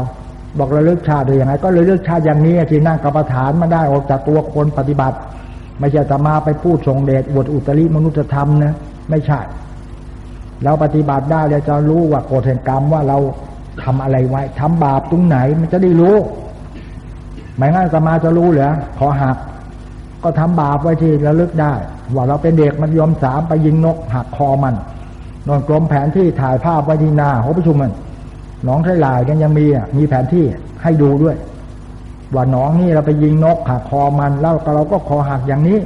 บอกระลึกชาติได้ยังไงก็ระลึกชาติอย่างนี้ที่นั่งกรรมฐานมาได้ออกจากตัวคนปฏิบัติ ไม่ใช่จะมาไปพูดทรงเดชอวดอุตริมนุษยธรรมนะไม่ใช่ เราปฏิบัติได้เราจะรู้ว่ากฎแห่งกรรมว่าเราทำอะไรไว้ทำบาปตรงไหนมันจะได้รู้ไม่งั้นสมาจะรู้เหรอขอหักก็ทำบาปไว้ที่ระลึกได้ ว่าเราเป็นเด็กมันยอมสามไปยิงนกหักคอมันนอนกลมแผนที่ถ่ายภาพไว้ที่หน้าหอประชุมมันหนองไทลายกันยังมีอะมีแผนที่ให้ดูด้วย ว่าหนองนี่เราไปยิงนกหักคอมันแล้วเราก็คอหักอย่างนี้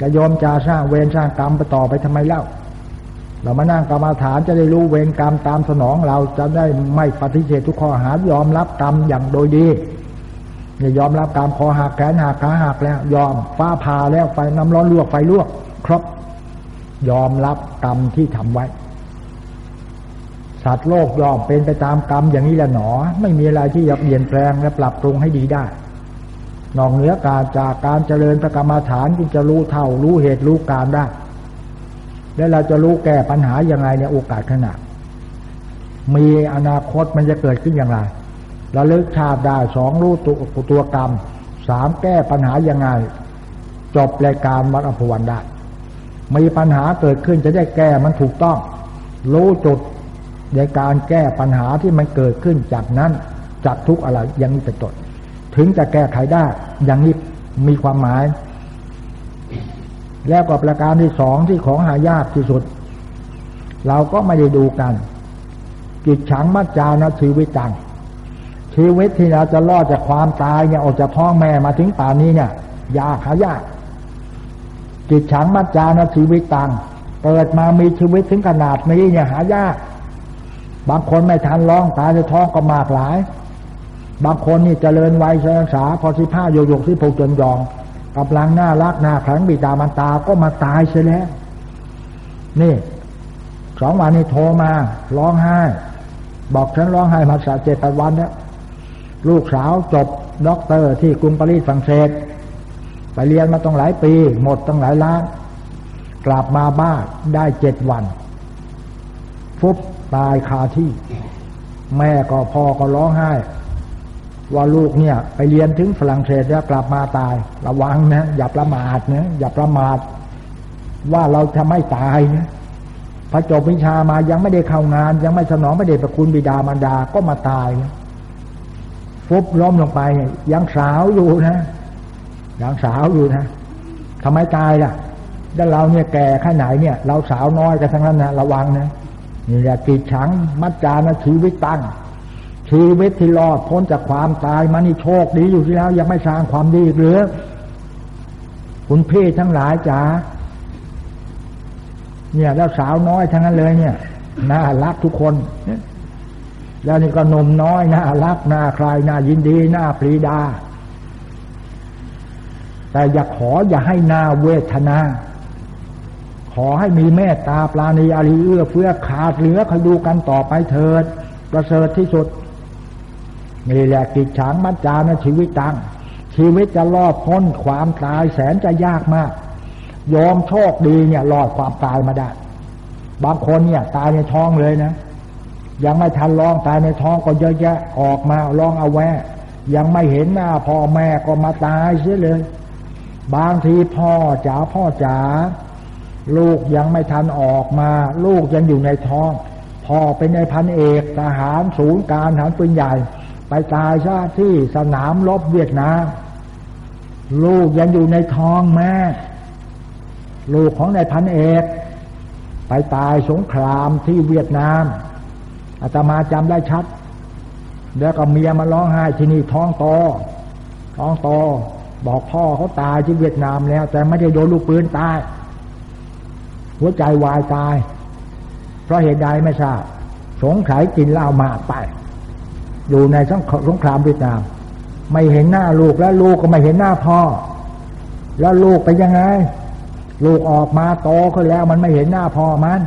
จะยอมจะสร้างเวรสร้างกรรมไปต่อไปทำไมเล่า เรามานั่งกรรมาฐานจะได้รู้เวรกรรมตามสนองเราจะได้ไม่ปฏิเสธทุกข้อหายอมรับกรรมอย่างโดยดี เนี่ยยอมรับกรรมคอหักแขนหักขาหักแล้ว ยอมฟ้าผ่าแล้วไฟน้ำร้อนลวกไฟลวก ครบ ยอมรับกรรมที่ทำไว้ สัตว์โลกยอมเป็นไปตามกรรมอย่างนี้แหละหนอ ไม่มีอะไรที่จะเปลี่ยนแปลงและปรับปรุงให้ดีได้ นอกเหนือการจากการเจริญประกรรมฐานจึงจะรู้เท่า รู้เหตุรู้การได้ แล้วเราจะรู้แก้ปัญหายังไงในโอกาสขณะมีอนาคตมันจะเกิดขึ้นอย่างไร ระลึกชาติได้สองรู้ตัวตัวกรรมสามแก้ปัญหายังไง จบรายการวัดอภวันได้มีปัญหาเกิดขึ้นจะได้แก้มันถูกต้อง รู้จุดในการแก้ปัญหาที่มันเกิดขึ้นจากนั้นจากทุกอะไรอย่างนี้เป็นต้นถึงจะแก้ไขได้ อย่างนี้มีความหมาย แล้วก็ประการที่สองที่ของหายากที่สุด เราก็ไม่ได้ดูกันกิจฉังมัจจานะชีวิตจัง ชีวิตที่เราจะรอดจากความตายเนี่ยออกจากท้องแม่มาถึงป่านนี้เนี่ยยากหายากกิจฉังมัจจานะชีวิตตังเปิดมามีชีวิตถึงขนาดนี้เนี่ยหายาก บางคนไม่ทันร้องตายในท้องก็มากหลาย บางคนนี่เจริญวัยเสษาพอสิผ้าโยโยกที่ผูกจนยองกำลังน่ารักน่าแขังบิดามันตาก็มาตายเสียแล้ว นี่สองวันนี้โทรมาร้องไห้ บอกฉันร้องไห้มาสาเจ็ดแปดวันแล้ว ลูกสาวจบด็อกเตอร์ที่กรุงปารีสฝรั่งเศส ไปเรียนมาต้องหลายปี หมดต้องหลายล้าน กลับมาบ้านได้เจ็ดวัน ฟุบตายคาที่ แม่ก็พ่อก็ร้องไห้ ว่าลูกเนี่ย ไปเรียนถึงฝรั่งเศสแล้วกลับมาตาย ระวังนะ อย่าประมาทนะอย่าประมาท ว่าเราจะไม่ตายนะพระจบวิชามายังไม่ได้เข้างาน ยังไม่สนองไม่ได้ประคุณบิดามารดาก็มาตาย ฟุบล้มลงไปยังสาวอยู่นะยังสาวอยู่นะทำไมตายล่ะแล้วเราเนี่ยแก่แค่ไหนเนี่ย เราสาวน้อยกันทั้งนั้นนะระวังนะนี่แหละกิจฉังมัจจานะชีวิตตั้งชีวิตที่รอดพ้นจากความตายมานี่โชคดีอยู่ที่แล้ว ยังไม่สร้างความดีหรือคุณพี่ทั้งหลายจ๋าเนี่ยแล้วสาวน้อยทั้งนั้นเลยเนี่ยน่ารักทุกคน แล้วนี่ก็นมน้อยน่ารักน่าใครน่ายินดีน่าปรีดา แต่อย่าขออย่าให้นาเวทนา ขอให้มีเมตตาปลาณีอารีเอื้อเฟื้อขาดเหลือคอยดูกันต่อไปเถิด ประเสริฐที่สุดนี่แหละกิจฉางมัจจานะชีวิตตังชีวิตจะรอดพ้นความตายแสนจะยากมาก ยอมโชคดีเนี่ยรอดความตายมาได้ บางคนเนี่ยตายในท้องเลยนะ ยังไม่ทันร้องตายในท้องก็เยอะแยะออกมาร้องเอาแวะยังไม่เห็นหน้าพ่อแม่ก็มาตายเสียเลย บางทีพ่อจ๋าพ่อจ๋าลูกยังไม่ทันออกมา ลูกยังอยู่ในท้อง พ่อเป็นในพันเอกทหารศูนย์การทหารปืนใหญ่ ไปตายซะที่สนามรบเวียดนามลูกยังอยู่ในท้องแม่ ลูกของนายพันเอก ไปตายสงครามที่เวียดนาม อาตมาจำได้ชัด แล้วก็เมียมาร้องไห้ที่นี่ท้องโตท้องโตบอกพ่อเขาตายที่เวียดนามแล้ว แต่ไม่ได้โดนลูกปืนตาย หัวใจวายตาย เพราะเหตุใดไม่ทราบสงสัยกินเหล้ามาไป อยู่ในสงครามเวียดนาม ไม่เห็นหน้าลูกแล้วลูกก็ไม่เห็นหน้าพ่อ แล้วลูกไปยังไง ลูกออกมาโตขึ้นแล้วมันไม่เห็นหน้าพ่อมัน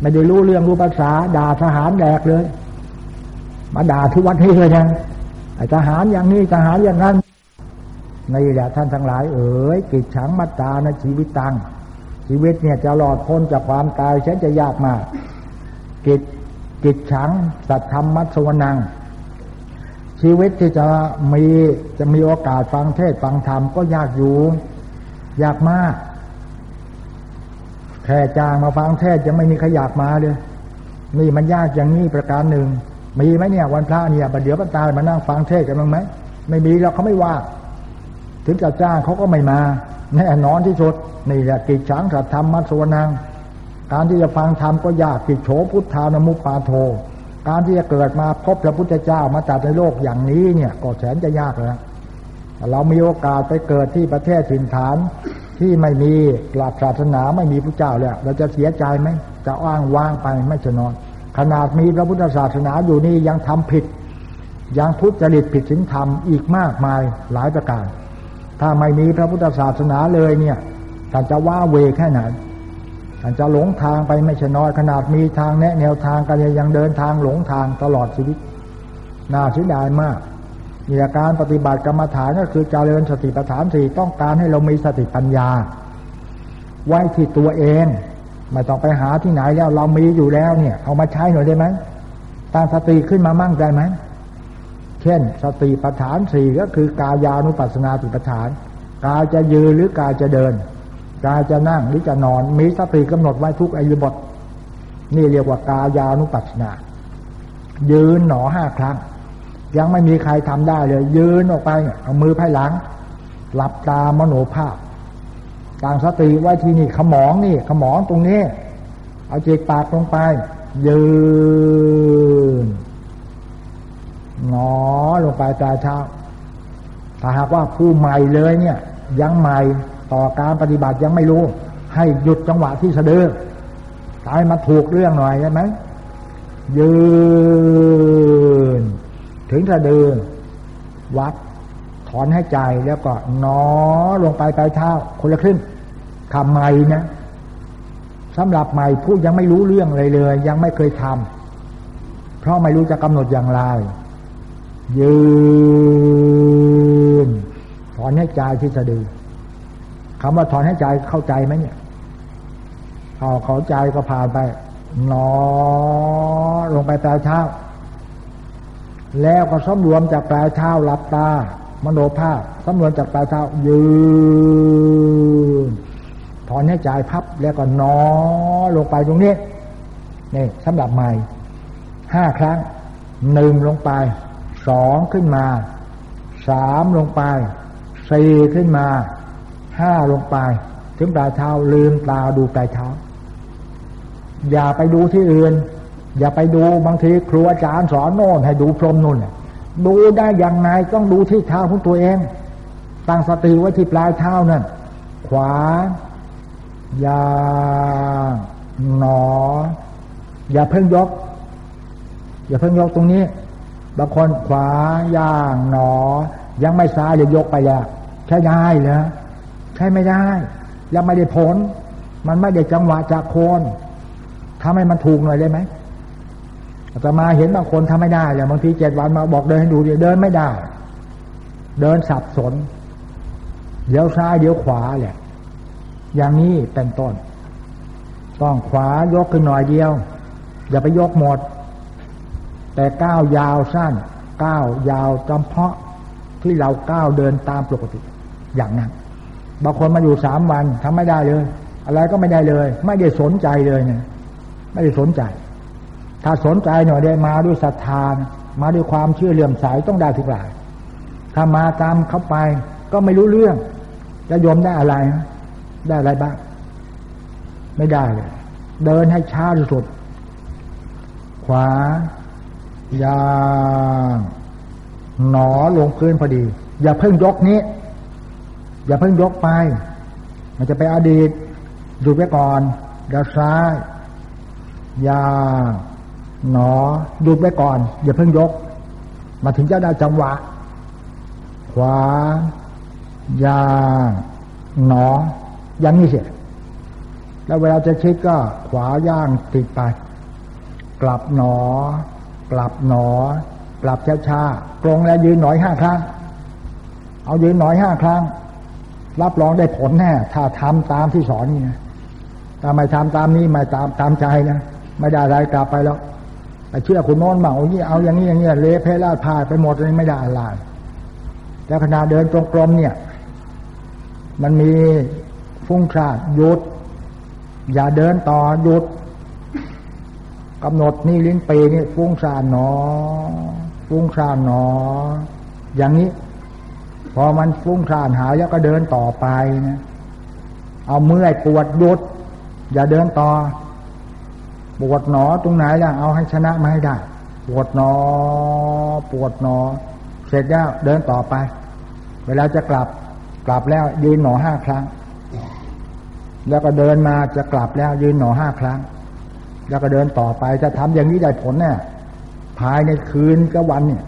ไม่ได้รู้เรื่องรู้ภาษา ด่าทหารแดกเลย มาด่าทุกวันนี้เลยนะไอ้ทหารอย่างนี้ทหารอย่างนั้นนี่แหละท่านทั้งหลายเอ๋ยกิจฉังมัตตาในชีวิตตังชีวิตเนี่ยจะหลอดพ้นจากความตายฉันจะยากมาก กิจกิจฉังสัตธรรมมัตสวนัง ชีวิตที่จะมีจะมีโอกาสฟังเทศฟังธรรมก็ยากอยู่ ยากมาก แค่จ้างมาฟังเทศยังไม่มีใครอยากมาเลย นี่มันยากอย่างนี้ประการหนึ่ง มีไหมเนี่ย วันพระเนี่ยบัดเดี๋ยวบัดตายมานั่งฟังเทศกันบ้างไหมไม่มีแล้วเขาไม่ว่า ถึงจะจ้างเขาก็ไม่มาแน่นอนที่สุดนี่แหละกิจช้างสัตธรรมมัสวนัง การที่จะฟังธรรมก็ยากกิจโฉพุทธานมุปปาโท การที่จะเกิดมาพบพระพุทธเจ้ามาจัดในโลกอย่างนี้เนี่ยก็แสนจะยากแล้วเรามีโอกาสไปเกิดที่ประเทศถิ่นฐาน ที่ไม่มีหลักศาสนาไม่มีพระเจ้าแล้ว เราจะเสียใจไหมจะอ้างว่างไปไม่จะนอน ขนาดมีพระพุทธศาสนาอยู่นี่ยังทำผิด ยังทุจริตผิดศีลธรรมอีกมากมายหลายประการ ถ้าไม่มีพระพุทธศาสนาเลยเนี่ยท่านจะว่าเวแค่ไหนท่านจะหลงทางไปไม่ใช่น้อย ขนาดมีทางแนะแนวทางกันยังเดินทางหลงทางตลอดชีวิตน่าเสียดายมาก มีอาการปฏิบัติกรรมฐานก็คือเจริญสติปัฏฐานสี่ต้องการให้เรามีสติปัญญา ไว้ที่ตัวเองไม่ต้องไปหาที่ไหนแล้วเรามีอยู่แล้วเนี่ย เอามาใช้หน่อยได้ไหมตั้งสติขึ้นมามั่งได้ไหมเช่น สติปัฏฐานสี่ก็คือกายานุปัสสนาติปัฏฐานกายจะยืนหรือกายจะเดินกายจะนั่งหรือจะนอน มีสติกำหนดไว้ทุกอิริบทนี่เรียกว่ากายานุปัสสนา ยืนหนอห้าครั้ง ยังไม่มีใครทำได้เลย ยืนออกไปเอามือไพ่หลัง หลับตามโนภาพต่างสติไว้ที่นี่ขมองนี่ ขมองตรงนี้ เอาจิตปากลงไป ยืนหนอลงไปตาเช้าถ้าหากว่าผู้ใหม่เลยเนี่ย ยังใหม่ต่อการปฏิบัติยังไม่รู้ ให้หยุดจังหวะที่สะดือตายมาถูกเรื่องหน่อยใช่ไหมยืน ถึงสะดือ วัด ถอนให้ใจแล้วก็นอลงไปปลายเท้า คนละครึ่งทำใหม่นะสำหรับใหม่ผู้ยังไม่รู้เรื่องเลยเลย ยังไม่เคยทำเพราะไม่รู้จะกำหนดอย่างไร ยืน ถอนให้ใจที่สะดือคำว่าถอนให้ใจเข้าใจไหมเนี่ยพอเข้าใจก็ผ่านไปนอลงไปปลายเท้า แล้วก็สำรวมจากปลายเท้าหลับตา มโนภาพสำรวมจากปลายเท้ายืนถอนให้ใจพับแล้วก็นอลงไปตรงนี้นี่สำหรับใหม่ห้าครั้งหนึ่งลงไปสองขึ้นมาสามลงไปสี่ขึ้นมาห้าลงไป ถึงปลายเท้าลืมตาดูปลายเท้า อย่าไปดูที่อื่น อย่าไปดูบางทีครูอาจารย์สอนโน่นให้ดูพรมนู่นดูได้อย่างไงต้องดูที่เท้าของตัวเอง ตั้งสติไว้ที่ปลายเท้านั่น ขวายางหนอ อย่าเพิ่งยก อย่าเพิ่งยกตรงนี้บางคนขวาย่างหนอ ยังไม่ซ้ายเลยยกไปแล้วใช่ได้เหรอใช่ไม่ได้ยังไม่ได้ผล มันไม่ได้จังหวะจากโคนทำให้มันถูกหน่อยได้ไหม แต่มาเห็นบางคนทำไม่ได้เลยบางทีเจ็ดวันมาบอกเดินให้ดูเดินไม่ได้ เดินสับสน เดี๋ยวซ้ายเดี๋ยวขวาแหละอย่างนี้เป็นต้น ต้องขวายกขึ้นหน่อยเดียว อย่าไปยกหมด แต่ก้าวยาวสั้นก้าวยาวจำเพาะที่เราก้าวเดินตามปกติ อย่างนั้นบางคนมาอยู่สามวันทำไม่ได้เลย อะไรก็ไม่ได้เลย ไม่ได้สนใจเลยเนี่ยไม่ได้สนใจ ถ้าสนใจหน่อยได้มาด้วยศรัทธามาด้วยความเชื่อเลื่อมใสต้องได้ทุกราย ถ้ามาตามเข้าไปก็ไม่รู้เรื่องจะยอมได้อะไร ได้อะไรบ้าง ไม่ได้เลย เดินให้ช้าที่สุด ขวายางหนอลงพื้นพอดี อย่าเพิ่งยกนี้ อย่าเพิ่งยกไป มันจะไปอดีตดูไว้ก่อนเดี๋ยวซ้ายยาง หนอดูไว้ก่อน อย่าเพิ่งยก มาถึงจะได้จังหวะ ขวา ยางหนอ อย่างนี้เสียแล้วเวลาจะเช็คก็ ขวาย่างติดไป กลับหนอ กลับหนอ กลับช้าๆกรงแล้วยืนหน่อยห้าครั้ง เอายืนหน่อยห้าครั้ง รับรองได้ผลแน่ ถ้าทำตามที่สอนนี่นะถ้าไม่ทำตามนี้ไม่ตามตามใจนะ ไม่ได้อะไรกลับไปแล้ว เชื่อคุณโน้นมาโอ้ยเอาอย่างนี้อย่างนี้เละเพลาดพายไปหมดเลยไม่ได้อะไรแล้วขณะเดินตรงกลมเนี่ย มันมีฟุ้งซ่านหยุด อย่าเดินต่อหยุดกำหนดนี่ลิ้นปีนี่ฟุ้งซ่านหนอ ฟุ้งซ่านหนอ อย่างนี้ พอมันฟุ้งซ่านหายแล้วก็เดินต่อไปนะเอาเมื่อยปวดหยุด อย่าเดินต่อ ปวดหนอตรงไหนล่ะเอาให้ชนะมาให้ได้ ปวดหนอ ปวดหนอ เสร็จแล้วเดินต่อไป เวลาจะกลับกลับแล้วยืนหนอห้าครั้ง แล้วก็เดินมาจะกลับแล้วยืนหนอห้าครั้ง แล้วก็เดินต่อไปจะทำอย่างนี้ได้ผลเนี่ยภายในคืนกับวันเนี่ย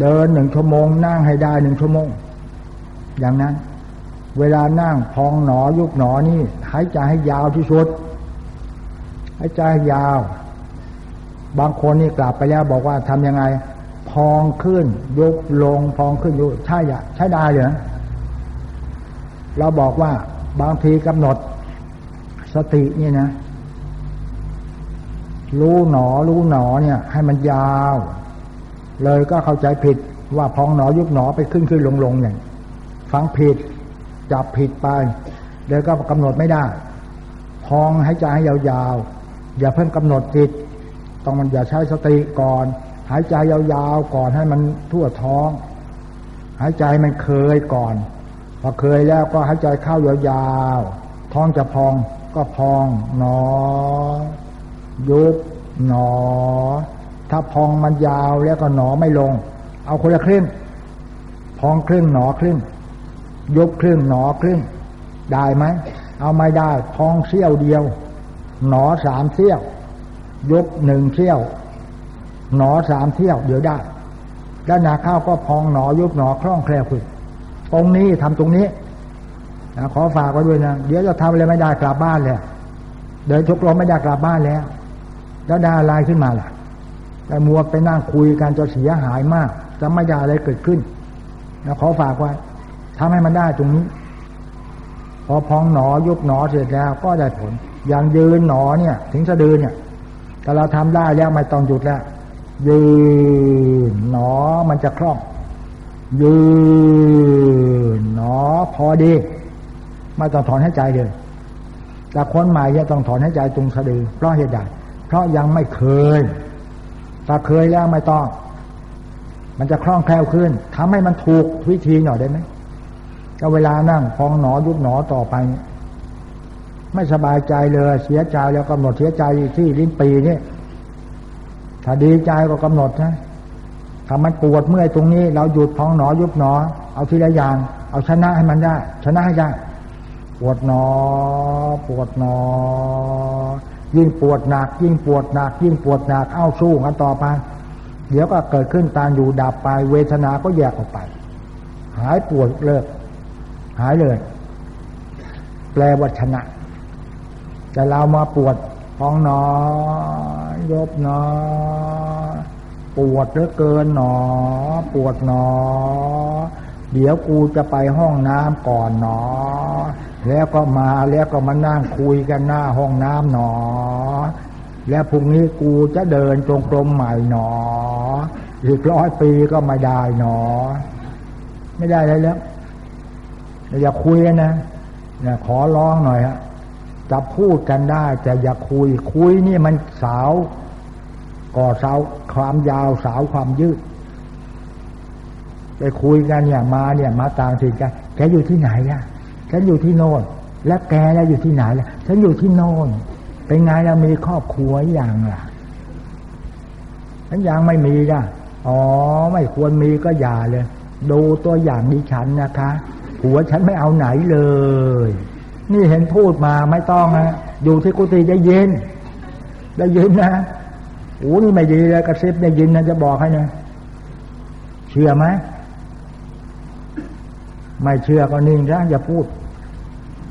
เดินหนึ่งชั่วโมง นั่งให้ได้หนึ่งชั่วโมง อย่างนั้น เวลานั่งพองหนอยุบหนอนี่หายใจให้ยาวที่สุด หายใจยาว บางคนนี่กลับไปแล้วบอกว่าทำยังไง พองขึ้น ยุบลง พองขึ้นยุบใช่อะใช่ได้เหรอเราบอกว่าบางทีกำหนดสตินี่นะ รู้หนอ รู้หนอเนี่ย ให้มันยาว เลยก็เข้าใจผิดว่าพองหนอยุบหนอไปขึ้นขึ้นลงลงเนี่ยฟังผิด จับผิดไป เลยก็กำหนดไม่ได้ พองให้ใจให้ยาวๆ อย่าเพิ่งกำหนดจิต ต้องมันอย่าใช้สติก่อน หายใจยาวๆก่อนให้มันทั่วท้อง หายใจมันเคยก่อน พอเคยแล้วก็หายใจเข้ายาวๆท้องจะพองก็พองหนอ ยุบหนอ ถ้าพองมันยาวแล้วก็หนอไม่ลง เอาคนละครึ่งพองครึ่งหนอครึ่งยุบครึ่งหนอครึ่งได้ไหมเอาไม่ได้พองเสี้ยวเดียว หนอสามเสี้ยวยุบหนึ่งเสี้ยว หนอสามเที่ยว เดี๋ยวได้ด้านหนาข้าวก็พองหนอยุบหนอคล่องแคล่วขึ้นตรงนี้ทำตรงนี้นะขอฝากไว้ด้วยนะเดี๋ยวจะทำอะไรไม่ได้กลับบ้านเลยเดินชกลมไม่ได้กลับบ้านแล้ว แล้วได้อะไรขึ้นมาล่ะ แต่มัวไปนั่งคุยกันจะเสียหายมาก จะไม่ได้อะไรเกิดขึ้นนะขอฝากไว้ทำให้มันได้ตรงนี้ พอพองหนอยุบหนอเสร็จแล้วก็ได้ผล อย่างยืนหนอเนี่ย ถึงสะดือเนี่ยแต่เราทำได้แล้วไม่ต้องหยุดแล้ว ยืนหนอมันจะคล่อง ยืนหนอพอดี ไม่ต้องถอนให้ใจเลยแต่คนใหม่จะต้องถอนให้ใจตรงสะดือ เพราะเหตุใดเพราะยังไม่เคยถ้าเคยแล้วไม่ต้อง มันจะคล่องแคล่วขึ้นทำให้มันถูกวิธีหน่อยได้ไหมก็เวลานั่งพองหนอยุบหนอต่อไป ไม่สบายใจเลย เสียใจแล้วกำหนดเสียใจที่ลิ้นปีนี่ถ้าดีใจก็กำหนดนะถ้ามันปวดเมื่อยตรงนี้ เราหยุดพองหนอยุบหนอ เอาทีละอย่าง เอาชนะให้มันได้ ชนะให้ได้ ปวดหนอ ปวดหนอ ยิ่งปวดหนัก ยิ่งปวดหนัก ยิ่งปวดหนักเอ้าสู้กันต่อไปเดี๋ยวก็เกิดขึ้นตามอยู่ดับไป เวทนาก็แยกออกไป หายปวดเลิก หายเลย แปลวัชนะ แต่เรามาปวดพองหนอยบหนอ ปวดเหลือเกินหนอ ปวดหนอ เดี๋ยวกูจะไปห้องน้ำก่อนหนอ แล้วก็มาแล้วก็มานั่งคุยกันหน้าห้องน้ำหนอ แล้วพรุ่งนี้กูจะเดินจงกรมใหม่หนอ อีกร้อยปีก็ไม่ได้หนอ ไม่ได้เลยแล้วอย่าคุยนะนะขอร้องหน่อยฮะ จะพูดกันได้แต่อย่าคุย คุยนี่มันสาว ก่อสาวความยาวสาวความยืด ไปคุยกันเนี่ยมาเนี่ยมาต่างถิ่นกันแกอยู่ที่ไหนอะฉันอยู่ที่โน่นแล้วแกแล้วอยู่ที่ไหนล่ะฉันอยู่ที่โน่นเป็นไงเรามีครอบครัวอย่างล่ะฉันยังไม่มีจ้ะอ๋อ ไม่ควรมีก็อย่าเลย ดูตัวอย่างดิฉันนะคะ หัวฉันไม่เอาไหนเลย นี่เห็นพูดมาไม่ต้องนะอยู่ที่กุฏิได้ยินได้ยินนะโอ้นี่ไม่ดีเลยกระซิบได้ยินนะจะบอกให้นะเชื่อไหมไม่เชื่อก็นิ่งนะอย่าพูด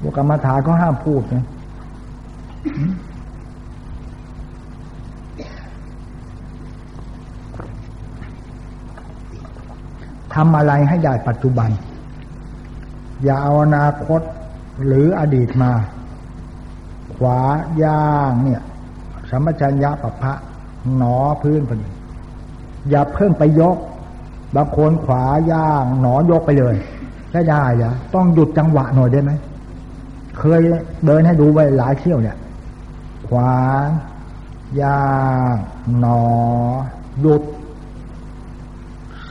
พวกกรรมฐานเขาห้ามพูดนะทำอะไรให้ได้ปัจจุบัน อย่าเอาอนาคต หรืออดีตมา ขวาย่างเนี่ยสัมปชัญญะปะพะหนอพื้นพอดีอย่าเพิ่งไปยก บางคนขวาย่าง หนอยกไปเลยได้ได้เหรอต้องหยุดจังหวะหน่อยได้ไหม เคยเดินให้ดูไว้หลายเที่ยวเนี่ย ขวาย่างหนอหยุด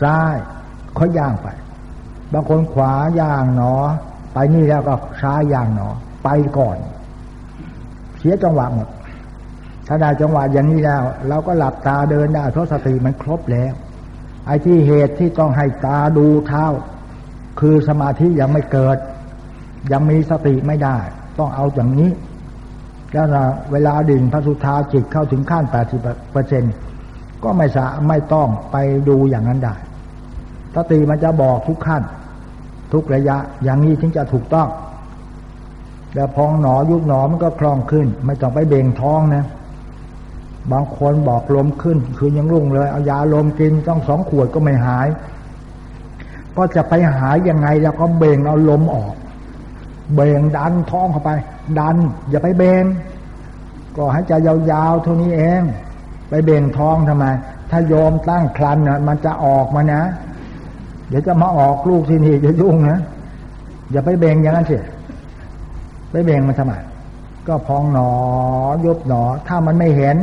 ซ้ายค่อยย่างไป บางคนขวาย่างหนอ ไปนี่แล้วก็ซ้ายย่างหนอ ไปก่อน เสียจังหวะหมดถ้าได้จังหวะอย่างนี้แล้วเราก็หลับตาเดินได้เพราะสติมันครบแล้วไอ้ที่เหตุที่ต้องให้ตาดูเท้า คือสมาธิยังไม่เกิด ยังมีสติไม่ได้ ต้องเอาอย่างนี้แล้วเวลาดิ่งพระสุธาจิตเข้าถึงขั้นแปดสิบเปอร์เซ็นก็ไม่สาไม่ต้องไปดูอย่างนั้นได้สติมันจะบอกทุกขั้น ทุกระยะ อย่างนี้ถึงจะถูกต้องแล้วพองหนอยุบหนอมันก็คล่องขึ้น ไม่ต้องไปเบ่งท้องนะ บางคนบอกลมขึ้น คือยังรุ่งเลย เอายาลมกินต้องสองขวดก็ไม่หาย ก็จะไปหายยังไงแล้วก็เบ่งเอาลมออก เบ่งดันท้องเข้าไป ดัน อย่าไปเบ่งก็ให้ใจยาวๆเท่านี้เอง ไปเบ่งท้องทำไม ถ้าโยมตั้งครันนะมันจะออกมานะ เดี๋ยวจะมาออกลูกที่นี่จะยุ่งนะอย่าไปเบ่งอย่างนั้นสิไปเบ่งมันทำไมก็พองหนอ ยุบหนอ ถ้ามันไม่เห็น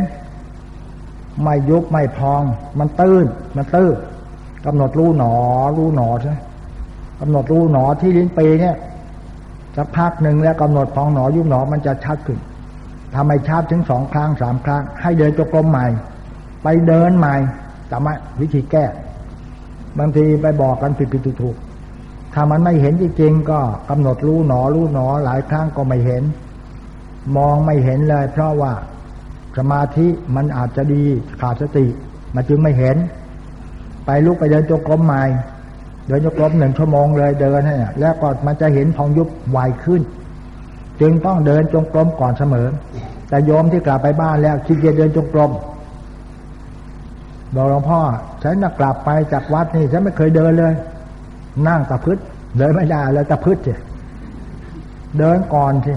ไม่ยุบไม่พอง มันตื้น มันตื้นกำหนดรูหนอ รูหนอใช่กำหนดรูหนอที่ลิ้นปีเนี่ยสักพักหนึ่งแล้วกำหนดพองหนอ ยุบหนอมันจะชัดขึ้นทำให้ชัดถึงสองครั้งสามครั้ง ให้เดินจงกรมใหม่ ไปเดินใหม่แต่ไม่วิธีแก้ บางทีไปบอกกันผิดผิดถูกถ้ามันไม่เห็นจริงๆก็กำหนดรู้หนอรู้หนอหลายครั้งก็ไม่เห็น มองไม่เห็นเลย เพราะว่าสมาธิมันอาจจะดีขาดสติ มันจึงไม่เห็น ไปลุกไปเดินจงกรมใหม่เดินจงกรมหนึ่งชั่วโมงเลยเดินให้แล้วก็มันจะเห็นพองยุบไวขึ้น จึงต้องเดินจงกรมก่อนเสมอ แต่โยมที่กลับไปบ้านแล้วคิดจะเดินจงกรม บอกหลวงพ่อฉันนักกลับไปจากวัดนี่ฉันไม่เคยเดินเลย นั่งตะพืชเดินไม่ได้แล้วตะพืชสิเดินก่อนสิ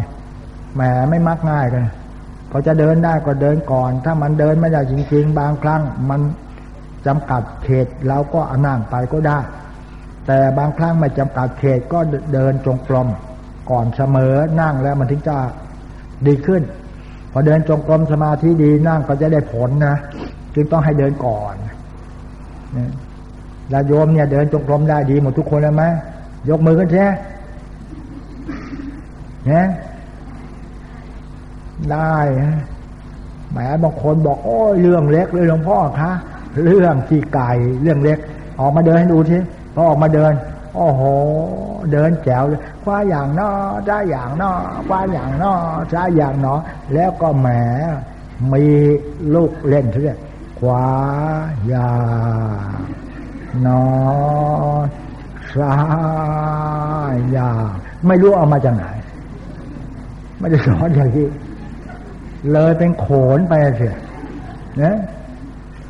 แหมไม่มักง่ายกันพอจะเดินได้ก็เดินก่อน ถ้ามันเดินไม่ได้จริง ๆ บางครั้งมันจำกัดเขตเราก็อนั่งไปก็ได้ แต่บางครั้งไม่จำกัดเขตก็เดินจงกรมก่อนเสมอนั่งแล้วมันถึงจะดีขึ้น พอเดินจงกรมสมาธิดีนั่งก็จะได้ผลนะ จึงต้องให้เดินก่อนแล้วโยมเนี่ยเดินจงกรมได้ดีหมดทุกคนแล้วไหมยกมือกันใช่เนี่ยได้แหมบางคนบอกโอ้ยเรื่องเล็กเลยหลวงพ่อคะเรื่องที่ไก่เรื่องเล็ก ออกมาเดินให้ดูทีพอออกมาเดินโอ้โห เดินแจวเลยคว้าอย่างนอจ้อย่างนอคว้าอย่างนอจ้อย่างนอแล้วก็แหมมีลูกเล่นเรื่อย ขวายานอซ้ายยา ไม่รู้เอามาจากไหน ไม่ได้สอนอย่างที่เลยเป็นโขนไปเสียนะ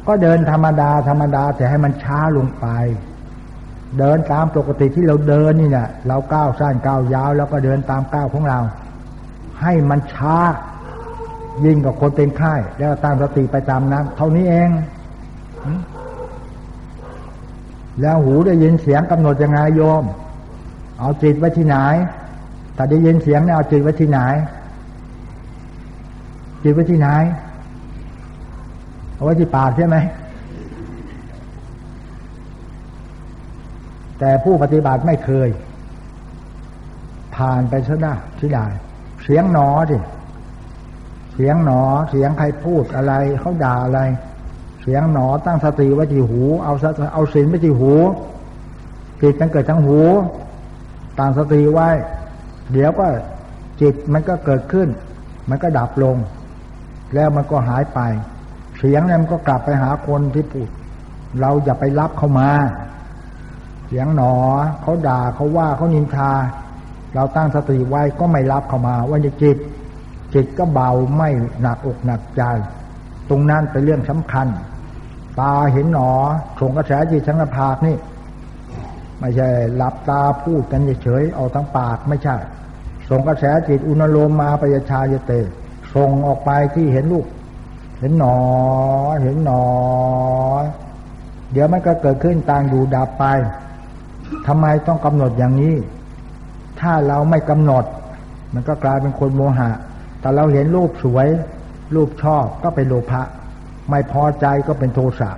ก็เดินธรรมดาธรรมดา แต่ให้มันช้าลงไป เดินตามปกติที่เราเดินนี่เนี่ยเราก้าวสั้นก้าวยาว แล้วก็เดินตามก้าวของเรา ให้มันช้า ยิ่งกับคนเป็นไข้แล้วตามสติไปตามนั้นเท่านี้เอง แล้วหูได้ยินเสียงกำหนดยังไงโยม เอาจิตไว้ที่ไหนถ้าได้ยินเสียงเนี่ยเอาจิตไว้ที่ไหน จิตไว้ที่ไหน เอาไว้ที่ปากใช่ไหมแต่ผู้ปฏิบัติไม่เคย ผ่านไปซะได้ที่ได้เสียงหนอดิ เสียงหนอ เสียงใครพูดอะไรเขาด่าอะไร เสียงหนอตั้งสติไว้ที่หู เอาเอาศีลไว้ที่หูจิตมันเกิดทั้งหูตั้งสติไว้ เดี๋ยวก็จิตมันก็เกิดขึ้น มันก็ดับลง แล้วมันก็หายไป เสียงเนี่ยมันก็กลับไปหาคนที่พูด เราอย่าไปรับเข้ามา เสียงหนอเขาด่าเขาว่าเขานินทา เราตั้งสติไว้ก็ไม่รับเข้ามาว่าจะจิต จิตก็เบาไม่หนักอกหนักใจ ตรงนั้นเป็นเรื่องสำคัญ ตาเห็นหนอส่งกระแสจิตทั้งภาคนี่ ไม่ใช่หลับตาพูดกันเฉยๆเอาทั้งปากไม่ใช่ส่งกระแสจิตอุณโลมมาปยชายเตส่งออกไปที่เห็นลูก เห็นหนอ เห็นหนอ เดี๋ยวมันก็เกิดขึ้นต่างอยู่ดับไปทำไมต้องกำหนดอย่างนี้ ถ้าเราไม่กำหนด มันก็กลายเป็นคนโมหะ แต่เราเห็นรูปสวย รูปชอบก็เป็นโลภะไม่พอใจก็เป็นโทสะ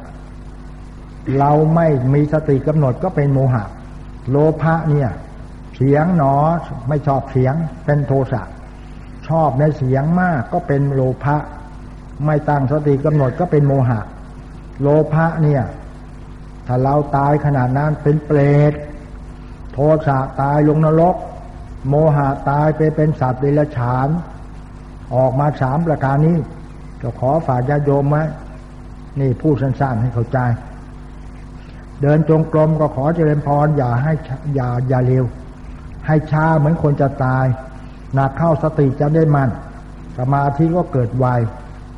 เราไม่มีสติกำหนดก็เป็นโมหะ โลภะเนี่ย เสียงหนอไม่ชอบเสียงเป็นโทสะชอบในเสียงมากก็เป็นโลภะไม่ตั้งสติกำหนดก็เป็นโมหะ โลภะเนี่ย ถ้าเราตายขนาดนั้นเป็นเปรตโทสะตายลงนรก โมหะตายไปเป็นสัตว์เดรัจฉาน ออกมาสามประการนี้ก็ขอฝากญาโยมไว้นี่พูดสั้นๆให้เข้าใจ เดินจงกรมก็ขอเจริญพรอย่าให้อย่าอย่าเร็ว ให้ช้าเหมือนคนจะตาย หนักเข้าสติจะได้มันสมาธิก็เกิดไว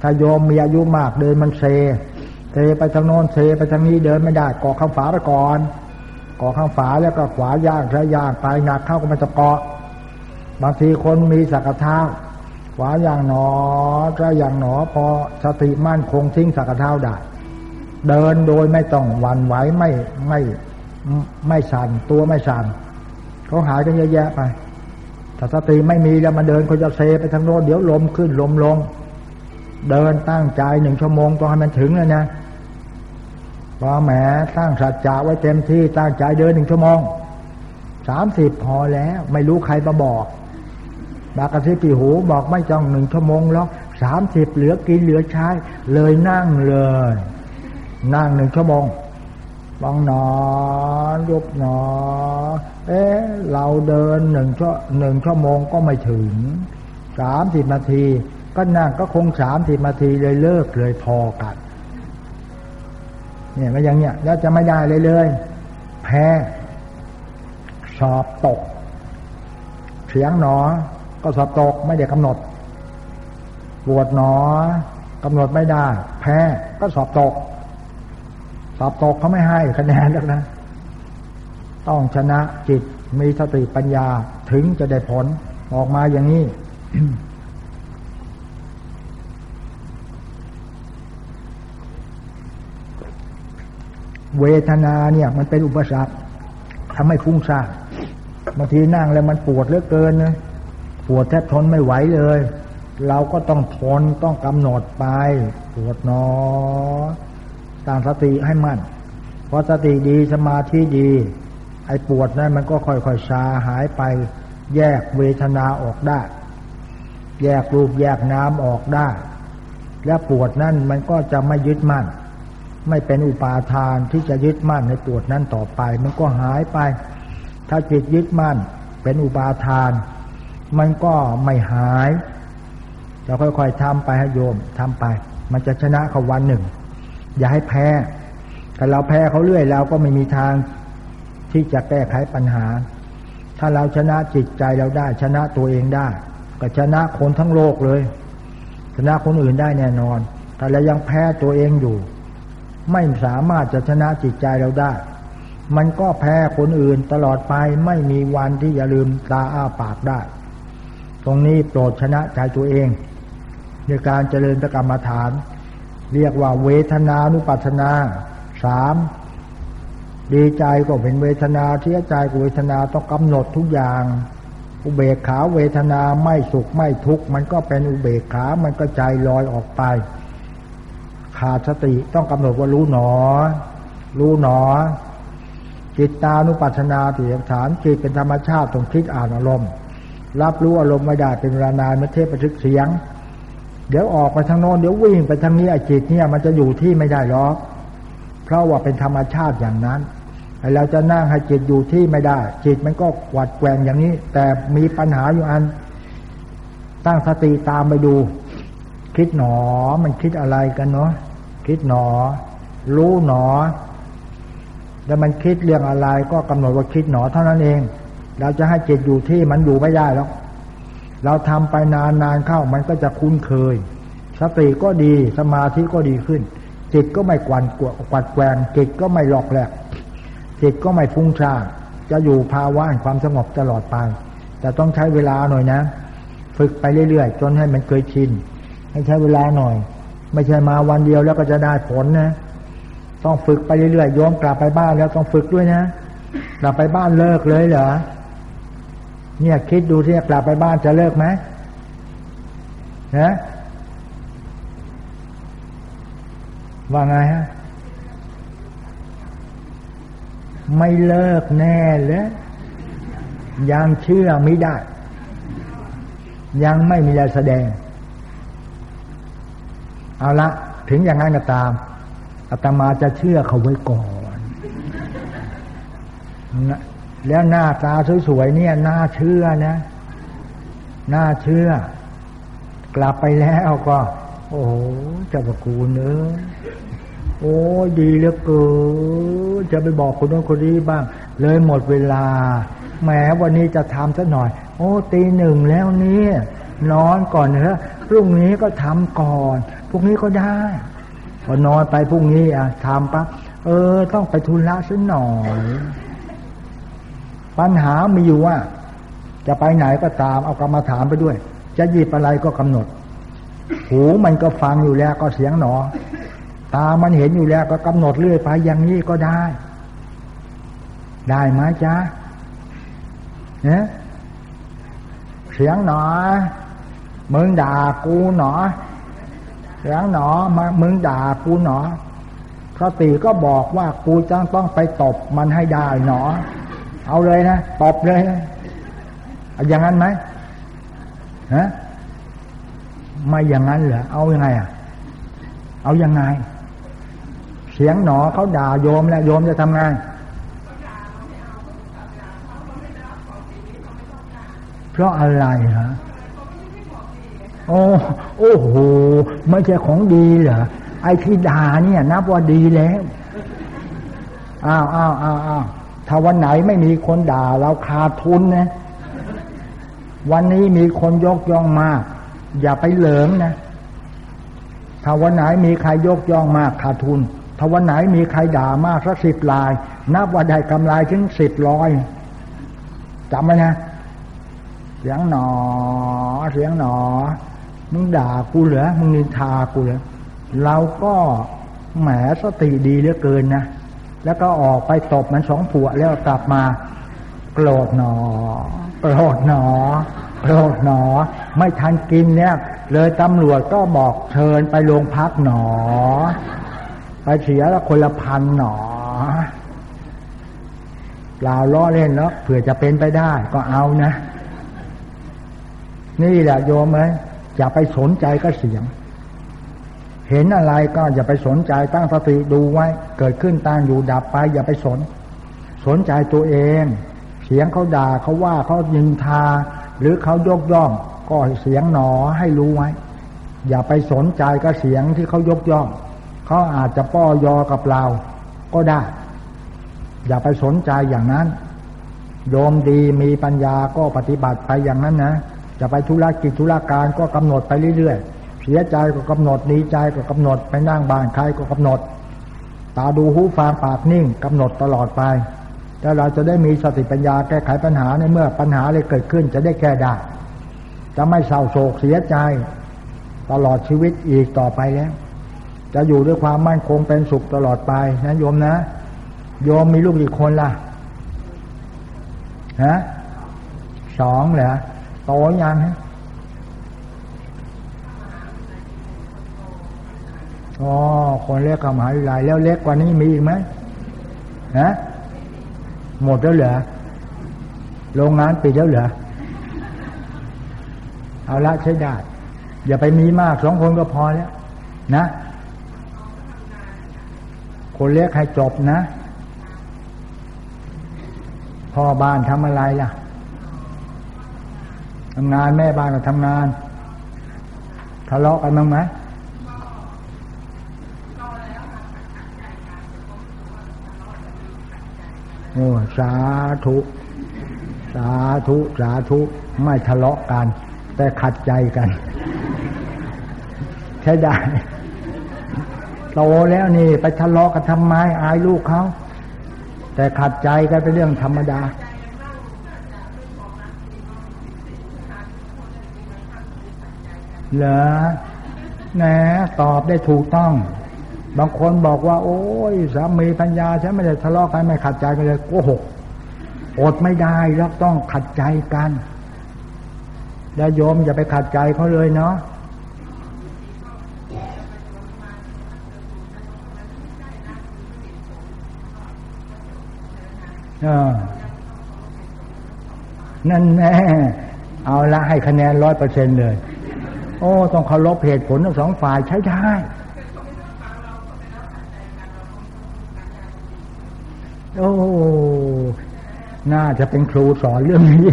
ถ้าโยมมีอายุมากเดินมันเซเซไปทางโน้นเซไปทางนี้เดินไม่ได้กาะข้างฝาไปก่อนกาะข้างฝาแล้วก็ขวาย่างซ้ายย่างไปหนักเข้าก็มันจะเกาะบางทีคนมีสักเท้า ขวาอย่างหนอซ้ายย่างหนอพอสติมั่นคงทิ้งสักเท้าได้ เดินโดยไม่ต้องหวั่นไหวไม่ไม่ไม่สั่นตัวไม่สั่นเขาหายกันเยอะแยะไปถ้าสติไม่มีแล้วมาเดินเขาจะเซไปทางโน้นเดี๋ยวลมขึ้นลมลง เดินตั้งใจหนึ่งชั่วโมงต้องให้มันถึงเลยนะพอแหมสร้างสัจจะไว้เต็มที่ตั้งใจเดินหนึ่งชั่วโมงสามสิบพอแล้ว ไม่รู้ใครมาบอก บากระซิบปีหูบอกไม่จ้องหนึ่งชั่วโมงแล้วสามสิบเหลือกินเหลือใช้ เลยนั่งเลย นั่งหนึ่งชั่วโมงบองหนอยุบหนอ เอ๊ะเราเดินหนึ่งชั่วหนึ่งชั่วโมงก็ไม่ถึงสามสิบนาที ก็นั่งก็คงสามสิบนาทีเลยเลิกเลยพอกันเนี่ยก็อย่างเนี้ยแล้วจะไม่ได้เลยเลย แพ้ สอบตก เสียงหนอ ก็สอบตกไม่ได้กำหนดปวดหนอกำหนดไม่ได้ แพ้ก็สอบตก สอบตกเขาไม่ให้คะแนนแล้วนะ ต้องชนะจิตมีสติปัญญาถึงจะได้ผลออกมาอย่างนี้เวทนาเนี่ย มันเป็นอุปสรรคทำให้ฟุ้งซ่านบางทีนั่งแล้วมันปวดเหลือเกินนะ ปวดแทบทนไม่ไหวเลย เราก็ต้องทนต้องกำหนดไป ปวดนอตั้งสติให้มั่นเพอสติดีสมาธิดี ไอ้ปวดนั้นมันก็ค่อยๆชาหายไป แยกเวทนาออกได้ แยกรูปแยกน้ำออกได้ และปวดนั่นมันก็จะไม่ยึดมั่น ไม่เป็นอุปาทานที่จะยึดมั่นในปวดนั้นต่อไป มันก็หายไป ถ้าจิตยึดมั่นเป็นอุปาทาน มันก็ไม่หายจะค่อยๆทำไปให้โยมทำไป มันจะชนะเขาวันหนึ่ง อย่าให้แพ้ถ้าเราแพ้เขาเรื่อยเราก็ไม่มีทางที่จะแก้ไขปัญหา ถ้าเราชนะจิตใจเราได้ ชนะตัวเองได้ ก็ชนะคนทั้งโลกเลย ชนะคนอื่นได้แน่นอน แต่เรายังแพ้ตัวเองอยู่ ไม่สามารถจะชนะจิตใจเราได้ มันก็แพ้คนอื่นตลอดไปไม่มีวันที่จะลืมตาอ้าปากได้ ตรงนี้โปรดชนะใจตัวเองในการเจริญกรรมฐาน เรียกว่าเวทนานุปัสนาสามดีใจก็เป็นเวทนาเสียใจก็เวทนาต้องกำหนดทุกอย่าง อุเบกขาเวทนาไม่สุขไม่ทุกข์มันก็เป็นอุเบกขามันก็ใจลอยออกไป ขาดสติต้องกำหนดว่ารู้หนอ รู้หนอ จิตตานุปัสนาติฐานจิตเป็นธรรมชาติต้องคิดอ่านอารมณ์ รับรู้อารมณ์ไม่ได้เป็นเวลานานเมื่อเทพประทึกเสียง เดี๋ยวออกไปทางโน้นเดี๋ยววิ่งไปทางนี้ไอ้จิตเนี่ยมันจะอยู่ที่ไม่ได้หรอกเพราะว่าเป็นธรรมชาติอย่างนั้นเราจะนั่งให้จิตอยู่ที่ไม่ได้ จิตมันก็กวัดแกว่งอย่างนี้ แต่มีปัญหาอยู่อัน ตั้งสติตามไปดู คิดหนอ มันคิดอะไรกันเนาะคิดหนอ รู้หนอ แล้วมันคิดเรื่องอะไรก็กำหนดว่าคิดหนอเท่านั้นเอง เราจะให้จิตอยู่ที่มันอยู่ไม่ได้แล้วเราทำไปนานๆเข้ามันก็จะคุ้นเคย สติก็ดีสมาธิก็ดีขึ้น จิตก็ไม่กวนกวัดแกงจิตก็ไม่หลอกแหลกจิตก็ไม่ฟุ้งซ่านจะอยู่ภาวะความสงบตลอดไป แต่ต้องใช้เวลาหน่อยนะ ฝึกไปเรื่อยๆ จนให้มันเคยชินให้ใช้เวลาหน่อย ไม่ใช่มาวันเดียวแล้วก็จะได้ผลนะ ต้องฝึกไปเรื่อยๆย้อนกลับไปบ้านแล้วต้องฝึกด้วยนะกลับไปบ้านเลิกเลยเหรอ เนี่ยคิดดูที่กลับไปบ้านจะเลิกไหมนะว่าไงฮะไม่เลิกแน่เลยยังเชื่อไม่ได้ ยังไม่มีอะไรแสดง เอาละ ถึงอย่างนั้นก็ตามอาตมาจะเชื่อเขาไว้ก่อนนะ แล้วหน้าตาสวยๆเนี่ยน่าเชื่อนะน่าเชื่อ กลับไปแล้วก็ โอ้โหเจ้าพระคุณเนอโอ้ดีเหลือเกินจะไปบอกคนโน้นคนนี้บ้าง เลยหมดเวลาแม้วันนี้จะทำสักหน่อย โอ้ตีหนึ่งแล้วนี่นอนก่อนเถอะพรุ่งนี้ก็ทำก่อนพรุ่งนี้ก็ได้พอนอนไปพรุ่งนี้อะทำปั๊บเออ ต้องไปทุนละสักหน่อย ปัญหามีอยู่ว่า จะไปไหนก็ตามเอากรรมฐานไปด้วย จะหยิบอะไรก็กำหนด หูมันก็ฟังอยู่แล้วก็เสียงหนอ ตามันเห็นอยู่แล้วก็กำหนดเรื่อยไปอย่างนี้ก็ได้ ได้ไหมจ๊ะเนี่ยเสียงหนอมึงด่ากูหนอเสียงหนอมามึงด่ากูหนอสติก็บอกว่ากูจังต้องไปตบมันให้ได้หนอ เอาเลยนะตบเลยนะอย่างนั้นไหมฮะไม่อย่างนั้นเหรอเอาอยัางไงอะ เอาอยัางไง เสียงหนอเขาด่าโยมแล้วโยมจะทำไงเพราะอะไรฮะโอ้โอ้โหไม่ใช่ของดีเหรอไอ้ที่ด่าเนี่ย นับว่าดีแล้วอ้าวอ้าวอ้าวอ้าว ถ้าวันไหนไม่มีคนด่าเราขาดทุนนะ วันนี้มีคนยกย่องมาก อย่าไปเหลิงนะ ถ้าวันไหนมีใครยกย่องมากขาดทุน ถ้าวันไหนมีใครด่ามากสักสิบลาย นับว่าได้กำไรถึงสิบร้อยจำไว้นะ เสียงหนอ เสียงหนอ มึงด่ากูเหรอ มึงนินทากูเหรอ เราก็แหมสติดีเหลือเกินนะ แล้วก็ออกไปตบมันสองผัวแล้วกลับมาโกรธหนอโกรธหนอโกรธหนอ ไม่ทันกินเนี่ย เลยตำรวจก็บอกเชิญไปโรงพักหนอ ไปเสียละคนละพันหนอเล่าล้อเล่นแล้วเผื่อจะเป็นไปได้ก็เอานะ นี่แหละโยมเลยอย่าไปสนใจก็เสียง เห็นอะไรก็อย่าไปสนใจตั้งสติดูไว้ เกิดขึ้นตั้งอยู่ดับไป อย่าไปสน สนใจตัวเอง เสียงเขาด่าเขาว่าเขายินทา หรือเขายกย่อง ก็เสียงหนอให้รู้ไว้ อย่าไปสนใจกับเสียงที่เขายกย่องเขาอาจจะป้อยอกับเรา ก็ได้ อย่าไปสนใจอย่างนั้น โยมดีมีปัญญาก็ปฏิบัติไปอย่างนั้นนะจะไปธุรกิจธุรการก็กำหนดไปเรื่อยๆ เสียใจก็กำหนดดีใจก็กำหนดไปนั่งบ้านใครก็กำหนด ตาดูหูฟังปากนิ่งกำหนดตลอดไปแล้วเราจะได้มีสติปัญญาแก้ไขปัญหาในเมื่อปัญหาอะไรเกิดขึ้นจะได้แก้ได้ จะไม่เศร้าโศกเสียใจ ตลอดชีวิตอีกต่อไปแล้ว จะอยู่ด้วยความมั่นคงเป็นสุขตลอดไปนะโยมนะ โยมมีลูกกี่คนล่ะฮะสองเหรอโตยังฮะ อ๋อคนเล็กกับมหาวิทยาลัยแล้วเล็กกว่านี้มีอีกไหมฮะหมดแล้วเหรอโรงงานปิดแล้วเหรอเอาละใช้ได้ อย่าไปมีมากสองคนก็พอแล้ว นะ คนเล็กให้จบนะ พ่อบ้านทำอะไรล่ะทำงานแม่บ้านก็ทำงานทะเลาะกันบ้างไหม โอ้สาธุ สาธุ สาธุ ไม่ทะเลาะกัน แต่ขัดใจกัน ใช่ได้โตแล้วนี่ ไปทะเลาะกันทำไมอายลูกเขา แต่ขัดใจกันเป็นเรื่องธรรมดาเหรอแหนตอบได้ถูกต้อง บางคนบอกว่า โอ้ยสามีปัญญาฉันไม่ได้ทะเลาะกันไม่ขัดใจกันเลยโกหกอดไม่ได้แล้วต้องขัดใจกัน แล้วโยมอย่าไปขัดใจเขาเลยเนาะนั่นแน่เอาละให้คะแนนร้อยเปอร์เซ็นเลย โอ้ ต้องเคารพเหตุผลทั้งสองฝ่ายใช้ได้ โอ้ น่าจะเป็นครูสอนเรื่องนี้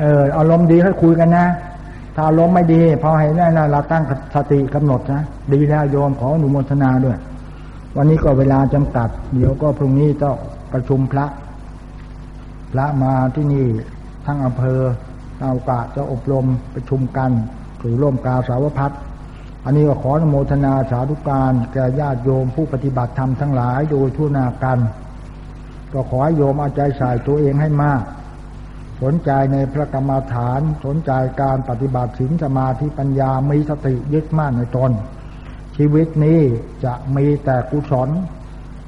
เออ อารมณ์ดีให้คุยกันนะ ถ้าอารมณ์ไม่ดี พอให้แน่นเราตั้งสติกำหนดนะ ดีแล้วโยมขออนุโมทนาด้วย วันนี้ก็เวลาจำกัด เดี๋ยวก็พรุ่งนี้ต้องประชุมพระ พระมาที่นี่ทั้งอำเภอเอากาจะอบรมประชุมกันถือร่มกาสาวพัด อันนี้ก็ขออนโมทนาสาธุการแก่ญาติโยมผู้ปฏิบัติธรรมทั้งหลายโดยทั่วนากัน ก็ขอให้โยมเอาใจใส่ตัวเองให้มาก สนใจในพระกรรมฐาน สนใจการปฏิบัติศีลสมาธิปัญญามีสติยึดมั่นในตน ชีวิตนี้จะมีแต่กุศล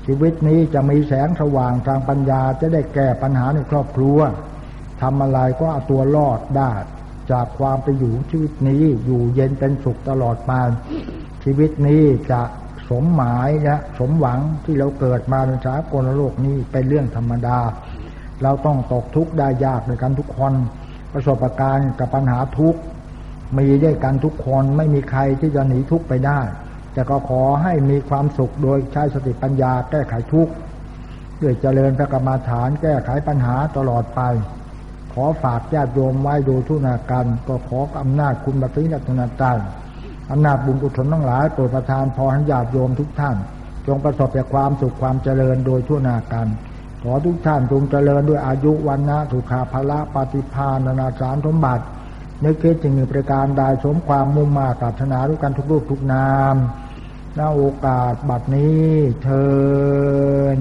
ชีวิตนี้จะมีแสงสว่างทางปัญญาจะได้แก้ปัญหาในครอบครัวทำอะไรก็เอาตัวรอดได้ จากความไปอยู่ชีวิตนี้อยู่เย็นเป็นสุขตลอดมา ชีวิตนี้จะสมหมายนะสมหวังที่เราเกิดมาในสากลโลกนี้เป็นเรื่องธรรมดา เราต้องตกทุกข์ได้ยากในกันทุกคน ประสบการณ์กับปัญหาทุกข์มีด้วยกันทุกคนไม่มีใครที่จะหนีทุกข์ไปได้ แต่ก็ขอให้มีความสุขโดยใช้สติปัญญาแก้ไขทุกข์ด้วยเจริญพระกรรมาฐานแก้ไขปัญหาตลอดไป ขอฝากญาติโยมไว้ดูทุนาการก็ขออำนาจคุณบัตรินัตนาจัยอำนาจบุญกุศลทั้งหลายโปรดประทานพรให้ญาติโยมทุกท่าน จงประสบแต่ความสุขความเจริญโดยทั่วนาการขอทุกท่านจงเจริญด้วยอายุวันนะสุขาภละปฏิภาณนาสารสมบัตินึกคิดจึงมีประการใดสมความมุ่งมาตัถนาด้วยกันทุกรูปทุกนามณโอกาสบัดนี้เทิน